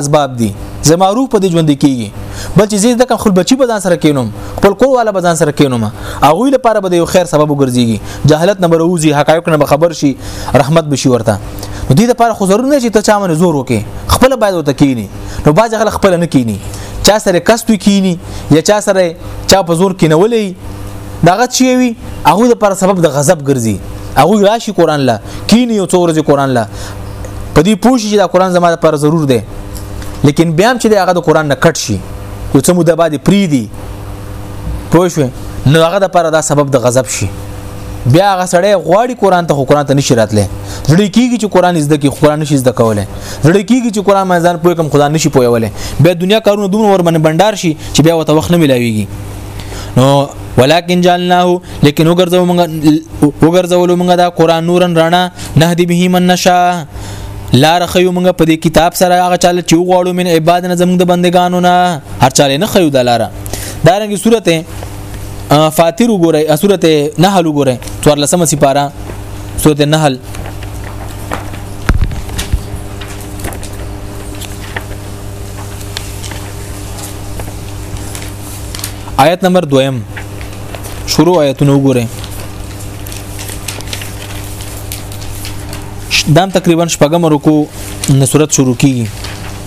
اسباب دي زما روح په دې ژوند کېږي بل چې زه د کوم خپل بچي په ځان سره کینوم خپل کور والا په ځان سره کینوم هغه لپاره به د یو خیر سبب وګرځيږي جهالت نه بروزي حقایق نه خبر شي رحمت بشي ورته نو دې لپاره خو ضرور نه چې ته چا باندې زور وکې خپل باید وته کینی نو باز خلک خپل نه کینی چا سره کس تو کینی یا چا سره چا په زور کینولې دغه چی وي هغه د پر سبب د غضب ګرځي هغه راشي قران لا کینی او څورځي قران لا په دې پوښي چې دا قران زما لپاره ضرور دی لیکن بیا هم چې دا هغه د قران نه کټ شي یو څه مو د باندې پری دی پوه شو نو هغه د پر دا سبب د غضب شي بیا هغه سړی غواړي قران ته خو قران ته نشي راتله زړه کیږي چې قران زده کی قران نشي زده کوله زړه کیږي چې قران ما ځان پوي کوم خدا نشي پويوله بیا دنیا کارونه دومره ور باندې بندار شي چې بیا وته وخت نه ملاويږي نو ولكن جعلناه لیکن وګرځو موږ وګرځولو موږ دا قران نورن رڼا نهدي به من نشا لار خيو موږ په دې کتاب سره هغه چاله چې وغواړو من عبادت زموږ د بندگانو نه هر چاله نه خيو د لاره دا رنګي سورته فاتر وګورئ سورته نحل وګورئ تور لسمه سپاره سورته نحل آیت نمبر دویم شروع آیتونه وګورئ دام تقریبا شپږم رکو نه صورت شروع کیږي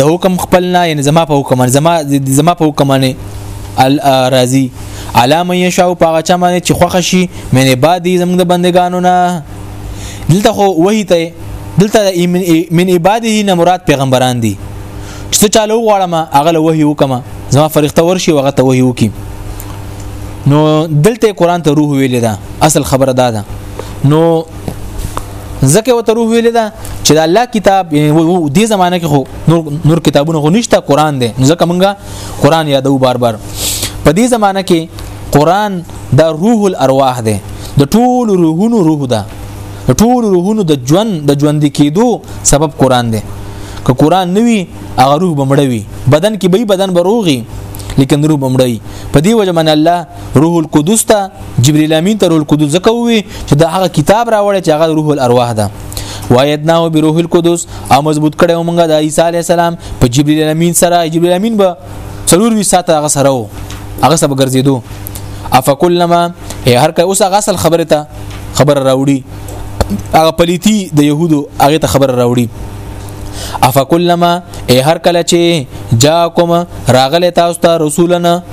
د حکم خپل نه یعنی زما په حکم زما زما په حکم نه الرازی علامه یشاو پاغه چا باندې چې خوښ شي مینه بادي زموږ د بندگانو نه دلته خو وਹੀ ته دلته من عباده نه مراد پیغمبران دي چې څه چالو غواړم هغه له وਹੀ وکما زما فرښتہ ورشي وغه ته وਹੀ وکي نو دلته قران ته روح ویل ده اصل خبره ده, ده نو ځکه وته روح ویل دا چې د الله کتاب دې زمانه کې خو نور نور کتابونه خو نشته قران دی ځکه مونږه قران یادو بار بار په دې زمانه کې قران د روح الارواح دی د ټول روحونو روح ده د ټول روحونو د ژوند د ژوند کېدو سبب قران دی که قران نوي هغه روح بمړوي بدن کې به بدن بروغي لیکن روح بمړي په دې وجه من الله روح القدس ته جبرئیل امین ته روح القدس ځکه وی چې دا هغه کتاب راوړی چې هغه روح الارواح ده وایدناه بروح القدس او مضبوط کړي مونږه د عیسی علی السلام په جبرئیل امین سره جبرئیل امین به څلور وی ساته هغه سره وو هغه سبا ګرځیدو افکلما هر کله اوس هغه اصل خبره ته خبر راوړي هغه پلیتی د يهودو هغه ته خبر راوړي افکلما هر کله چې جاءکم راغله تاسو ته رسولنا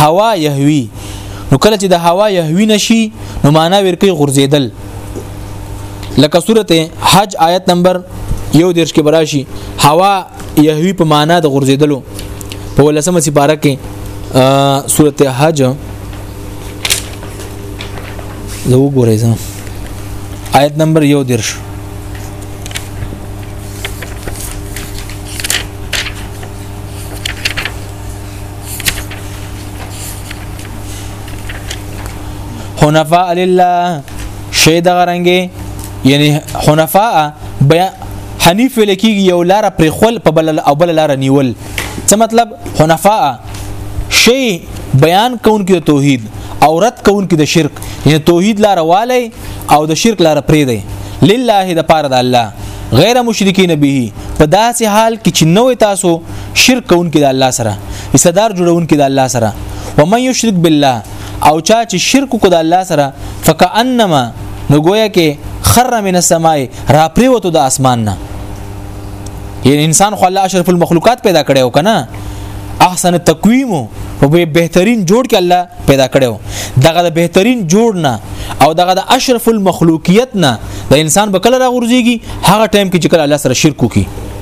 هوا يهوي نو کله چې د هوا يهوي نشي نو معنا ورکی غورځیدل لکه سورته حج آیت نمبر یو دیرش کې براشي هوا يهوي په معنا د غورځیدلو په ولسمه سپاره کې سورته حج زه وګورئ زه آیت نمبر یو دیرش حنفاء لله شی د غرنګي یعنی حنفاء بیا حنیف لکیږي یو لار پر خپل په بل او بل لار نیول څه مطلب حنفاء شی بیان کوونکی د توحید او رد کوونکی د شرک یعنی توحید لار والی او د شرک لار پرې دی لله د پاره د الله غیر مشرکین به په داسې حال کې چې نوې تاسو شرک کوونکي د الله سره حصدار جوړونکي د الله سره ومن یشرک بالله او چا چې شرک کو د الله سره فکانما نو گویا کې خر من السماء را پریوتو د اسمان نه یعنی انسان خو الله اشرف المخلوقات پیدا کړي او کنه احسن تقویم او به بهترین جوړ کې الله پیدا کړو دغه د بهترین جوړ نه او دغه د اشرف المخلوقیت نه د انسان بکله را غورځيږي هغه ټایم کې چې کله الله سره شرک وکړي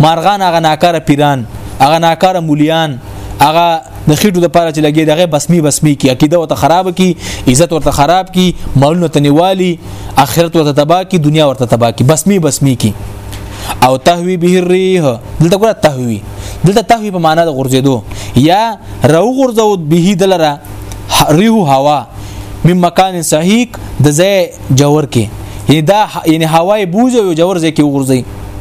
مارغان هغه ناکاره پیران هغه ناکاره مولیان هغه د خېټو د پاره چې لګي دغه بسمي بسمي کی عقیده ورته خراب کی عزت ورته خراب کی مالونه تنوالی اخرت ورته تبا کی دنیا ورته تبا کی بسمي بسمي کی او تهوی به الريح دلته ګره تهوی دلته تهوی په معنا د غرزیدو یا رو غرزو به دلره ریح هوا من مکان صحیح د ځای جوور کې یعنی دا یعنی هوای بوزي او جوور ځای کې وغورځي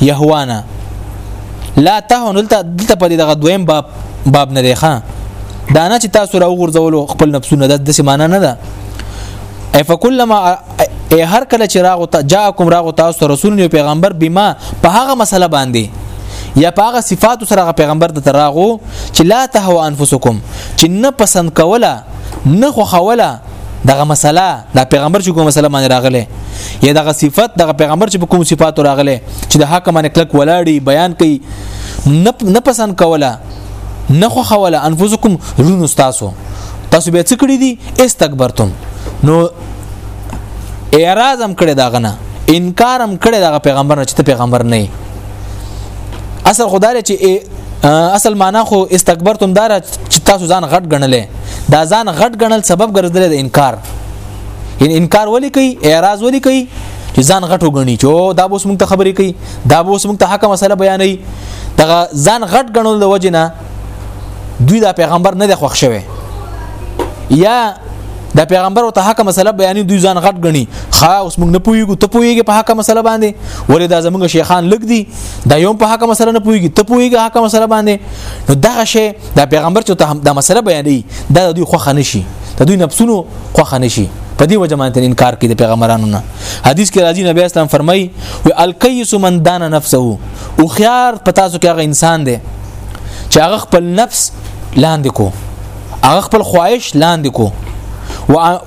يهوانا لا تهنوا دلته په دغه دویم باب باب نه دی ښا دا نه چې تاسو را وګرځولو خپل نفسونه د دې معنی نه ده ای فکلما ای هر کله چې راغو ته جاءکم راغو تاسو رسول یو پیغمبر بما په هغه مسله باندې یا په هغه صفات سره هغه پیغمبر ته راغو چې لا تهوا انفسکم چې نه پسند کوله نه خو خوله دغه مسله د پیغمبر چې کوم مسله باندې راغله یا دغه صفت دغه پیغمبر چې په کوم صفاتو راغله چې د حق باندې کلک ولاړی بیان کوي نه پسند کوله نه خو خوله انفسکم رونو تاسو تاسو به څه کړی دي استکبرتم نو اعراض هم کړی دا غنه انکار هم کړی دا پیغمبر نه چې ته پیغمبر نه اصل خدای چې اصل معنا خو استکبرتم دار چې تاسو ځان غټ غنلې دا ځان غټ غنل سبب ګرځیدل د انکار ان انکار ولي کوي اعتراض ولي کوي چې ځان غټ وګڼي چې دا بوس موږ ته خبرې کوي دا بوس موږ ته حق مسله بیانوي دا ځان غټ غنل د وجنه دوی دا پیغمبر نه دی خوښ شوی یا دا پیغمبر او ته حق مسله بیانې دوی ځان غټ غني خا اوس موږ نه پويګو ته پويګې په حق مسله باندې ولې دا زمونږ شیخان لګ دي دا یوم په حق مسله نه پويګي ته پويګې حق مسله باندې نو دغه شی دا پیغمبر چې ته دا مسله بیانې دا دوی خوخه نشي دا دوی نفسونو خوخه نشي په دې وجه باندې انکار کوي د پیغمبرانو نه حدیث کې راځي نبی اسلام فرمایي و الکیس من دان نفسه او خيار پتا سو کې هغه انسان دی چې هغه خپل نفس لاندې کو هغه خپل خواهش لاندې کو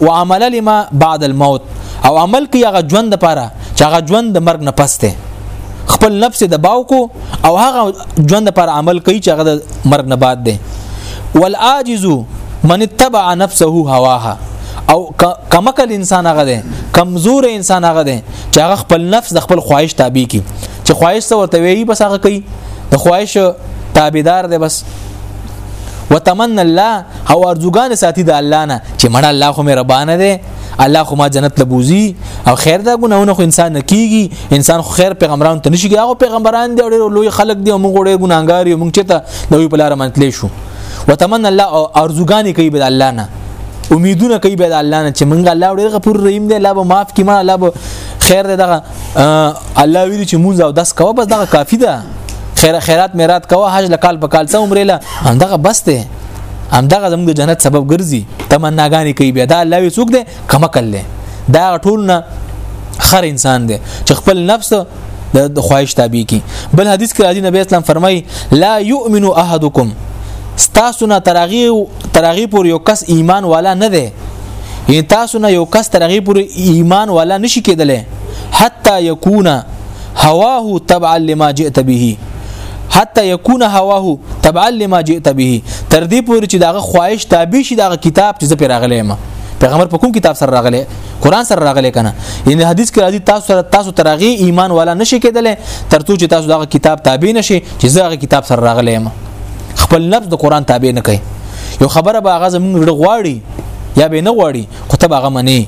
وعمل لما بعد الموت او عمل کوي هغه ژوند لپاره چې هغه ژوند د مرګ نه پسته خپل نفس د باو کو او هغه ژوند لپاره عمل کوي چې هغه د مرګ نه بعد ده والعاجز من اتبع نفسه هواها او کمکل انسان هغه ده کمزور انسان هغه ده چې هغه خپل نفس د خپل خواهش تابع کی چې خواهش څه ورته ویي بس هغه کوي د خواهش تابعدار دی بس وتمنى الله او ارزوګان ساتي د الله نه چې مړ الله خو مې ربانه دی الله خو ما جنت لبوزي او خیر دا ګناونه خو انسان نه کیږي انسان خو خیر پیغمبران ته نشي هغه پیغمبران دي او لوی خلک دي موږ ډېر ګناګار یو موږ چې ته دوی په لار منتلې شو وتمنى الله او ارزوګان کوي بل الله نه امیدونه کوي به د الله نه چې مونږ الله ډېر غفور رحیم دی الله به معاف کړي ما الله به خیر دی دغه الله ویلي چې مونږ او داس کوه بس دغه کافی ده خیر خیرات میرات کوه حج لکال په کال څو عمره له همدغه بس ده همدغه زموږ د جنت سبب ګرځي تمناګانې کوي بیا دا الله وی څوک ده کما کله دا ټول نه خر انسان ده چې خپل نفس د خواهش تابع کی بل حدیث کې راځي نبی اسلام فرمایي لا یؤمن احدکم ستاسو نه ترغیو ترغی پور یو کس ایمان والا نه دی یعنی تاسو نه یو کس ترغی پور ایمان والا نشي کېدلی حتا یکون هواه تبعا لما جئت به حتا یکون هواه تبعا لما جئت به تر دې پورې چې داغه خواهش تابع شي داغه کتاب چې زه پر راغلی ما پیغمبر په کوم کتاب سره راغلی قران سره راغلی کنه یعنی حدیث کې راځي تاسو سره تاسو ترغی ایمان والا نشي کېدلی ترڅو چې تاسو داغه کتاب تابع نشي چې زه هغه کتاب سره راغلی ما خپل نفس د قران تابع نه کوي یو خبره به هغه زمونږ ډېر غواړي یا به نه غواړي خو ته هغه منی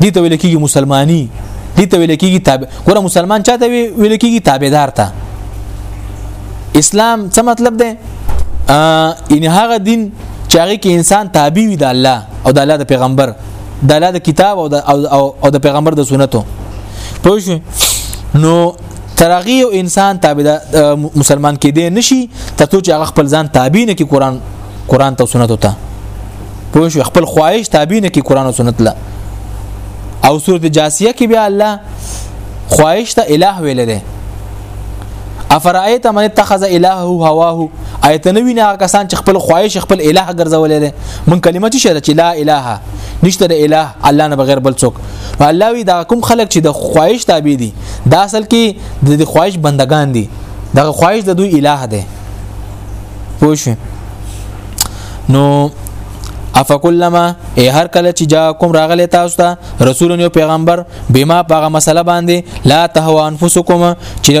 دي ته ویل کېږي مسلمانی دي ته ویل کېږي تابع ګوره مسلمان چاته ویل کېږي تابعدار ته اسلام څه مطلب ده ان هغه دین چې هغه کې انسان تابع وي د الله او د الله د پیغمبر د الله د کتاب او د او د پیغمبر د سنتو پوه شو نو ترغی او انسان تابع مسلمان کې دی نشي ترڅو چې هغه خپل ځان تابع نه کې قران قران ته سنت وتا پوه شو خپل خواهش تابع نه کې قران او سنت لا او سورته جاسیه کې بیا الله خواهش ته الٰه ویل دی افرایت من اتخذ الهه هواه ایت نوی نه کسان چې خپل خواهش خپل الٰه ګرځولې ده من کلمه چې شته چې لا الٰه نشته د الٰه الله نه بغیر بل څوک الله وی دا کوم خلک چې د خواهش تابع دي دا اصل کې د دې خواهش بندگان دي دغه خواهش د دوی الٰه دی پوه شئ نو افکلما ای هر کله چې جا کوم راغلی تاسو ته رسول یو پیغمبر بما پاغه مسله باندې لا تهوا انفسکم چې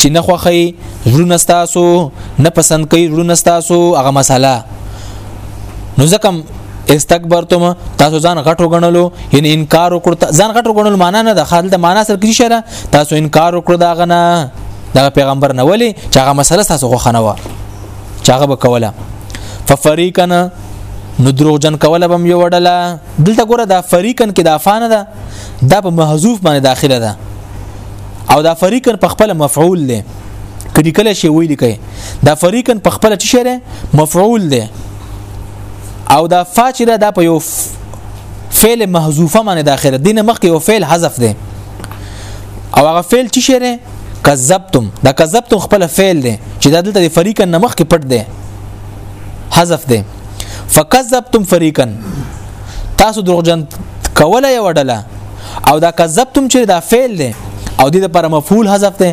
چې نه خوخی زړونه تاسو نه پسند کوي زړونه تاسو هغه مسله نو ځکه استکبرتم تاسو ځان غټو غنلو یعنی انکار وکړ ځان غټو غنل معنا نه ده خال د معنا سره کې شره تاسو انکار وکړ دا غنه دا پیغمبر نه ولی چې هغه مسله تاسو خو خنوا چې هغه وکوله ففریقن نو دروغجن کوله بم یو وړله دلته ګوره دا فریقن کې دا فانه ده دا په محذوف باندې داخله ده او دا فریقن په خپل مفعول دی کدی کله شی ویل کوي دا فریقن په خپل چې شری مفعول دی او دا فا چې دا په یو فعل محذوفه باندې داخله دینه مخکې یو فعل حذف دی او هغه فعل چې شری کذبتم دا کذبتم خپل فعل دی چې دا دلته فریقا نه مخکې پټ دی حذف دی فکذبتم فریقا تاسو دروغجن کوله یو ډله او دا کذبتم چې دا فعل دی او دې لپاره مفعول حذف دی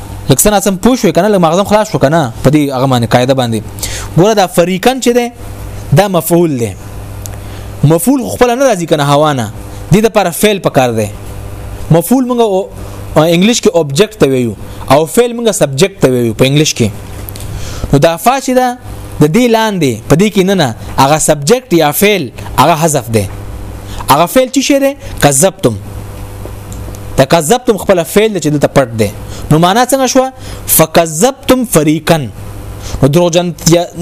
لکه څنګه سم پوه شو کنه لکه مغزم خلاص شو کنه په دې هغه باندې قاعده باندې ګوره دا فریقن چې ده دا مفعول ده مفعول خپل نه راځي کنه هوا نه دې د پر فعل پکار ده مفعول موږ انګلیش کې اوبجیکټ ته ویو او فعل موږ سبجیکټ ته ویو په انګلیش کې نو دا فا چې ده د دې لاندې په دې کې نه نه هغه سبجیکټ یا فعل هغه حذف ده هغه فعل چې شه ده کذبتم تکذبتم خپل فعل چې دلته پټ دی نو معنا څنګه شو فکذبتم فریقا نو دروجن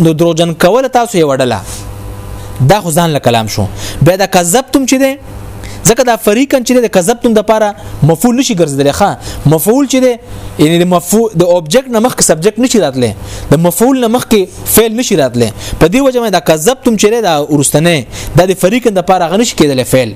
نو دروجن کول تاسو یې وړله دا خو ځان له کلام شو بیا دا کذبتم چې دی ځکه دا فریقا چې د کذبتم د پاره مفعول نشي ګرځیدل ښا مفعول چې دی یعنی د مفعول د اوبجیکټ نه مخکې سبجیکټ نشي راتلی د مفعول نه مخکې فعل نشي راتلی په دې وجه مې دا کذبتم چې دا ورستنه د فریقا د پاره غنښ کېدل فعل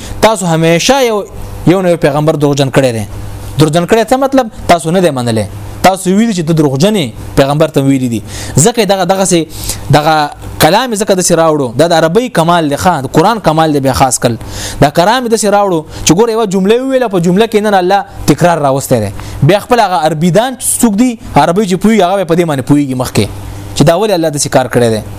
تاسو همیشه یو یو نو پیغمبر دروغجن کړی دی دروغجن کړی څه مطلب تاسو نه دی منلې تاسو ویل چې د دروغجن پیغمبر ته ویل دي ځکه دغه دغه سي دغه کلام ځکه د سراوړو د عربی کمال دی خان قرآن کمال دی به خاص کل دا کرام د سراوړو چې ګوره یو جمله ویله په جمله کې نه الله تکرار راوسته دی بیا خپل هغه عربیدان څوک دي عربی چې پوي هغه په دې معنی پويږي مخکې چې دا ول الله د سکار کړی دی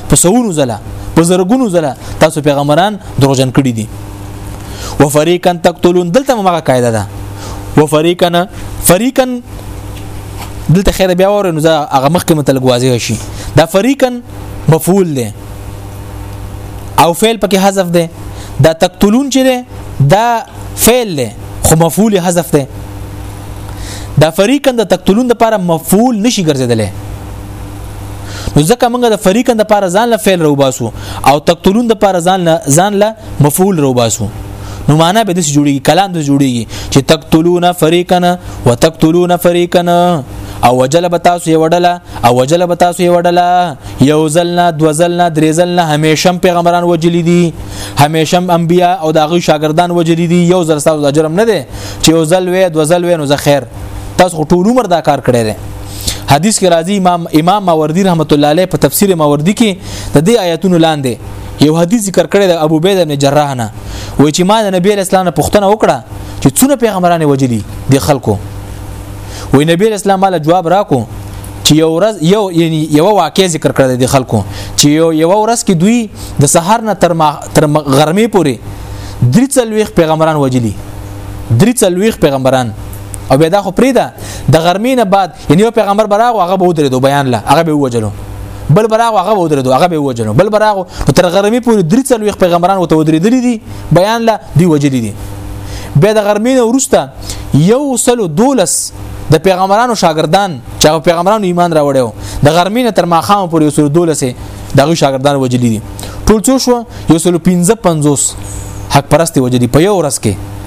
په سونو ځله په زرګونو ځله تاسو پیغمبران دروژن کړی دي وفریقا تقتلون دلته مغه قاعده ده وفریقا فریقا دلته خیر بیا ور نو هغه مخکې متلګ واضح شي دا فریقا مفعول دی او فعل پکې حذف دی دا تقتلون چې دی دا فعل دی خو مفعول حذف دی دا فریقا د تقتلون لپاره مفعول نشي ګرځیدلی نو ځکه موږ د فریقن د پاره ځان له فعل روباسو او تقتلون د پاره ځان له ځان له مفعول روباسو نو معنا به د جوړیږي کلام د جوړیږي چې تقتلون فریقن وتقتلون فریقن او وجل به تاسو یو ډله او وجل به تاسو یو ډله یو ځلنا دو ځلنا درې ځلنا همیشه پیغمبران وجلی دي همیشه انبیا او داغه شاګردان وجلی دي یو ځل تاسو اجرم نه دي چې یو ځل وې دو ځل وې نو زه خیر تاسو ټول عمر دا کار کړی دی حدیث کې راځي امام امام ماوردی رحمت الله علیه په تفسیر ماوردی کې د دې آیاتونو لاندې یو حدیث ذکر کړی د ابو بید بن جراح نه وای چې ما د نبی اسلام نه پوښتنه وکړه چې څونه پیغمبران وجلی د خلکو وای نبی اسلام مال جواب راکو چې یو ورځ یو یعنی یو واقع ذکر کړی د خلکو چې یو یو ورځ کې دوی د سحر نه تر تر غرمې پورې درې څلويخ پیغمبران وجلی درې څلويخ پیغمبران او بیا دا خو پریده د غرمې نه بعد یعنی یو پیغمبر براغو هغه به ودرېدو بیان لا هغه به وجلو بل براغو هغه ودرېدو هغه به وجلو بل براغو تر غرمې پورې درې څلوي پیغمبران وته ودرېدلې دي بیان لا دی وجلې دي بیا د غرمې نه ورسته یو سلو دولس د پیغمبرانو شاګردان چې هغه پیغمبرانو ایمان راوړی وو د غرمې نه تر ماخام پورې وسو دولسه دغه شاګردان وجلی دي ټول څو شو یو سل 55 حق پرستی وجلی په یو ورځ کې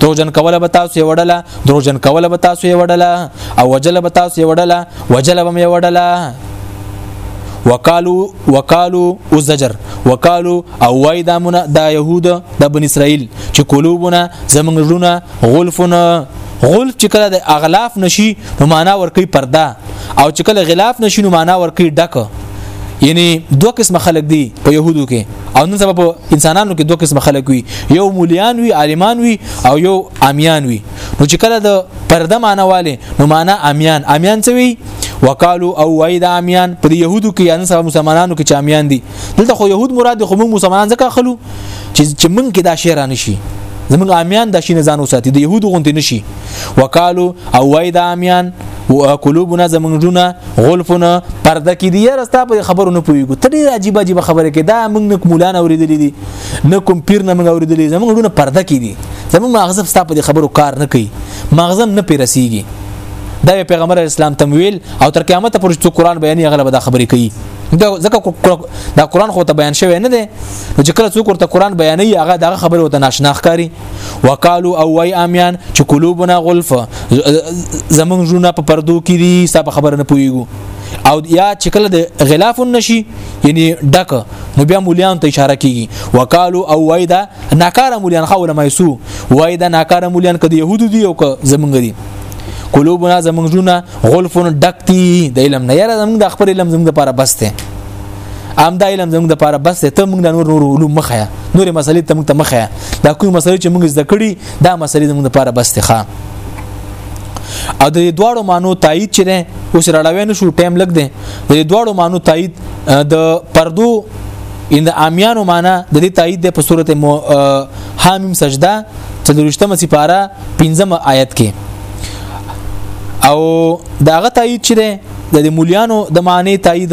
دروژن کوله به تاسو یې وړله دروژن کوله به تاسو یې وړله او وجله به تاسو یې وړله وجله به مې وړله وقالو وقالو او زجر وقالو او وای دا من دا يهود د بن اسرائيل چې قلوبونه زمنګ ژوندونه غلفونه غول چې کله د اغلاف نشي نو معنا ورکی پرده او چې کله غلاف نشي نو معنا ورکی ډک یعنی دوه قسم خلک دي په يهودو کې او نن سبا په انسانانو کې دوه قسم خلک وي یو مولیان وي عالمان وي او یو امیان وي نو چې کله د پرده معنی والے نو معنی امیان امیان څه وي وقالو او وای دا امیان پر يهودو کې ان سره مسلمانانو کې چامیان دي دلته خو يهود مراد خو موږ مسلمانان ځکه خلو چې چې موږ کې دا شعر نشي زموږ امیان د شینه ځان وساتي د يهودو غونډې نشي وقالو او وای دا امیان او قلوبنا زمنګونه غلفونه پرده کې دی یاره ستا په خبرو نه پوهیږو ته ډېر عجیب عجیب خبره کې دا موږ نه مولانا اوریدلې دي نه کوم پیر نه موږ اوریدلې زموږ ډونه پرده کې دي زموږ مغزه ستا په خبرو کار نه کوي مغزه نه پیرسیږي دا پیغمبر اسلام تمویل او تر قیامت پورې چې قرآن بیانې غلبه دا خبرې کوي دا ځکه دا قرآن خو ته بیان شوی نه دی نو چې کله څوک ورته قرآن بیانې هغه دا خبره وته ناشنا ښکاری وقالو او وای امیان چې قلوبنا غلف زمون جنونه په پردو کې دي ستا په خبره نه پويګو او یا چې کله د غلاف نشي یعنی ډک نو بیا مولیان ته اشاره کیږي وقالو او وای دا ناکار مولیان خو علماء سو وای دا ناکار مولیان کدي يهود دي او که زمونږ دي قلوبنا زمونږونه غلفون ډکتی د علم نه یاره زمونږ د خپل علم زمونږ لپاره بس ته ام دا علم زموږ د پاره بس ته موږ د نور نور علوم مخه نور مسلې ته موږ ته مخه دا کوم مسلې چې موږ زده کړې دا مسلې زموږ د پاره بس ته او د دواړو مانو تایید چې ده اوس راړوي نو شو ټایم لګ دی د دواړو مانو تایید د پردو ان د امیانو معنا د دې تایید د په صورت حامیم سجده تدرشتمه سپاره 15 آیت کې او داغه تایید چې ده د مولیانو د معنی تایید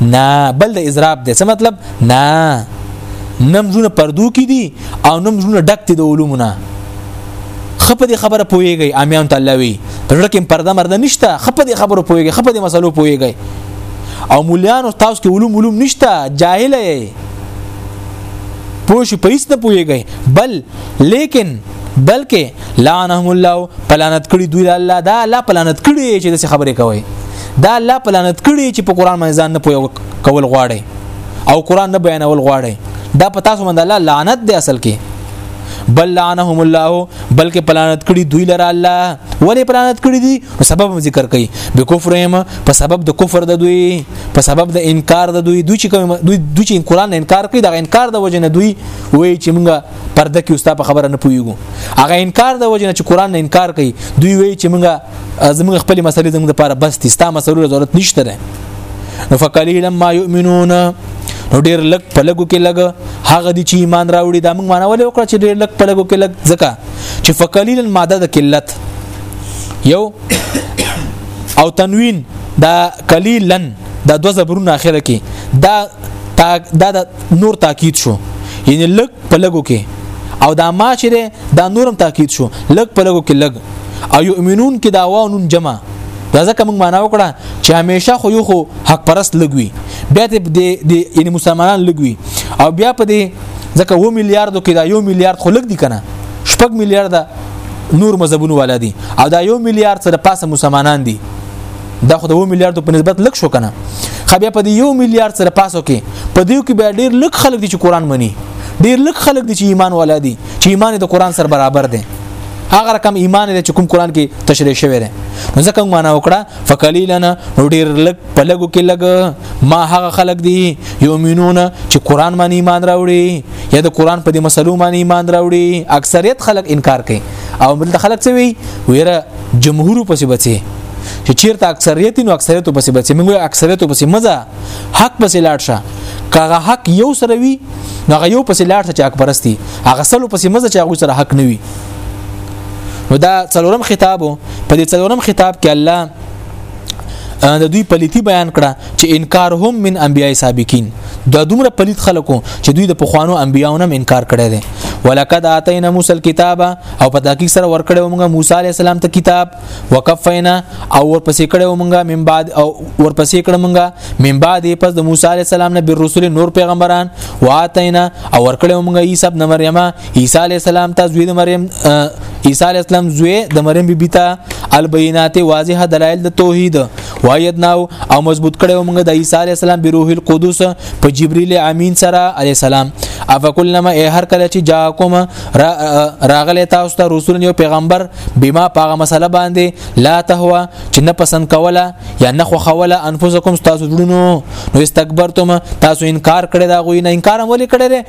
نه بل د اضراب دی څه مطلب نه نم زونه پردو کې دي او نم زونه ډک دي د علومونه خپه دي خبره پويږي اميان تعالی وي رکه پرده مرده نشته خپه دي خبره پويږي خپه دي مسلو پويږي او مولانو تاسو کې علوم علوم نشته جاهل یې پوه شو پیس نه پويږي بل لیکن بلکې لعنهم الله پلانت کړی دوی الله دا الله پلانت کړی چې د خبرې کوي دا الله پلانت کړی چې په قران باندې ځان نه پوي کول غواړي او قران نه بیانول غواړي دا په تاسو باندې الله لعنت دی اصل کې بل لعنهم الله بلکې پلانت کړی دوی لره الله ولې پلانت کړی دي نو سبب ذکر کړي به کفر هم په سبب د کفر د دوی په سبب د انکار د دوی دوی چې دوی دوی چې قران انکار کوي دا انکار د وجنه دوی وایي چې موږ پرده کې استاد په خبره نه پويګو هغه انکار د وجه نه چې قران نه انکار کوي دوی وایي چې موږ زموږ خپل مسلې زموږ لپاره بس دي ستا مسلو ضرورت نشته ده نو فقلیلا ما یؤمنون نو ډیر لک په لګو کې لګ هغه دي چې ایمان راوړي دا موږ معنی ولې وکړه چې ډیر لک په لګو کې لګ ځکه چې فقلیلا ماده د قلت یو او تنوین دا قلیلن دا دو زبرونه اخره کې دا تا دا, دا نور تاکید شو یعنی لګ په لګو کې او دا ما چې ده دا نورم تاکید شو لګ په لګو کې لګ او یؤمنون کې دا واو نون جمع دا ځکه موږ معنا وکړه چې همیشه خو یو خو حق پرست لګوي بیا د یعنی مسلمانان لګوي او بیا په دې ځکه و میلیارډو کې دا یو میلیارډ خلک دي کنه شپږ میلیارډ نور مذهبونو والا دي او دا یو میلیارډ سره پاسه مسلمانان دي دا خو د 1 میلیارډ په نسبت لږ شو کنه خو بیا په دې 1 میلیارډ سره پاسو کې په دې کې بیا ډیر لږ خلک دي چې قران مني ډیر لږ خلک دي چې ایمان والا دي چې ایمان د قران سره برابر دي هغه رقم ایمان دی چې کوم قران کې تشریح شوی دی نو ځکه موږ معنا وکړه فقلیلنا ډیر لګ په لګو کې لګ ما هغه خلق دی یومنون چې قران باندې ایمان راوړي یا د قران په دې مسلو باندې ایمان راوړي اکثریت خلک انکار کوي او بل خلک څه وی ویره جمهور پسې بچي چې چیرته اکثریت نو اکثریت پسې بچي موږ اکثریت پسې مزه حق پسې لاړ شه کاغه حق یو سره وي هغه یو پسې لاړ شه چې حق پرستی هغه سلو پسې مزه چې هغه سره حق نه وي نو دا څلورم خطاب په دې څلورم خطاب کې الله د دوی پلیتی بیان کړه چې انکار هم من انبیای سابقین دا دومره پلیت خلکو چې دوی د پخوانو انبیانو هم انکار کړی دی ولقد اتینا موسی الكتاب او په تحقیق سره ورکړو موږ موسی علی السلام ته کتاب وکفینا او ورپسې کړو موږ من بعد او ورپسې کړو موږ من بعد پس د موسی علی السلام نه بالرسل نور پیغمبران واتینا او ورکړو موږ عیسی ابن مریم عیسی علی السلام ته زوی د مریم عیسی علی السلام زوی د مریم بیبی ته البینات واضح دلایل د توحید وایت ناو او مضبوط کړو موږ د عیسی علی السلام به روح القدس په جبرئیل امین سره علی السلام افکلما ای هر کله چې جا کوم را راغله تاسو ته رسول یو پیغمبر بما پاغه مسله باندې لا تهوا چې نه پسند کوله یا نه خو خوله انفسکم تاسو جوړونو نو استکبرتم تاسو انکار کړی دا غوی نه انکار ولې کړی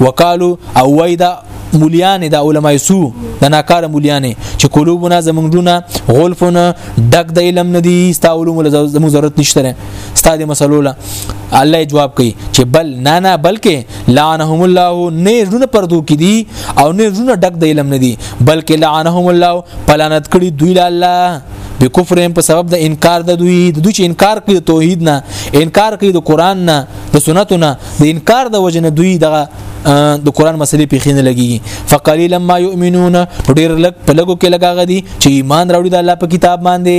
وقالو او ویدا مولیان د علماء سو د ناکاره مولیان چې قلوبنا زمونږونه غلفونه ډک د علم ندي ستا علوم له زمو ضرورت نشته ستا د مسلو له الله جواب کوي چې بل نه نه بلکې لعنهم الله نه رونه پردو کې دي او نه رونه ډک د علم ندي بلکې لعنهم الله پلانت کړي دوی له الله به کفر په سبب د انکار د دوی د دوی انکار کوي توحید نه انکار کوي د قران نه د سنتونه د انکار د وجه نه دوی دغه د قران مسلې په خینه لګي فقلیلا ما یؤمنون ډیر لګ په لګو کې لګاغه دي چې ایمان راوړي د الله په کتاب باندې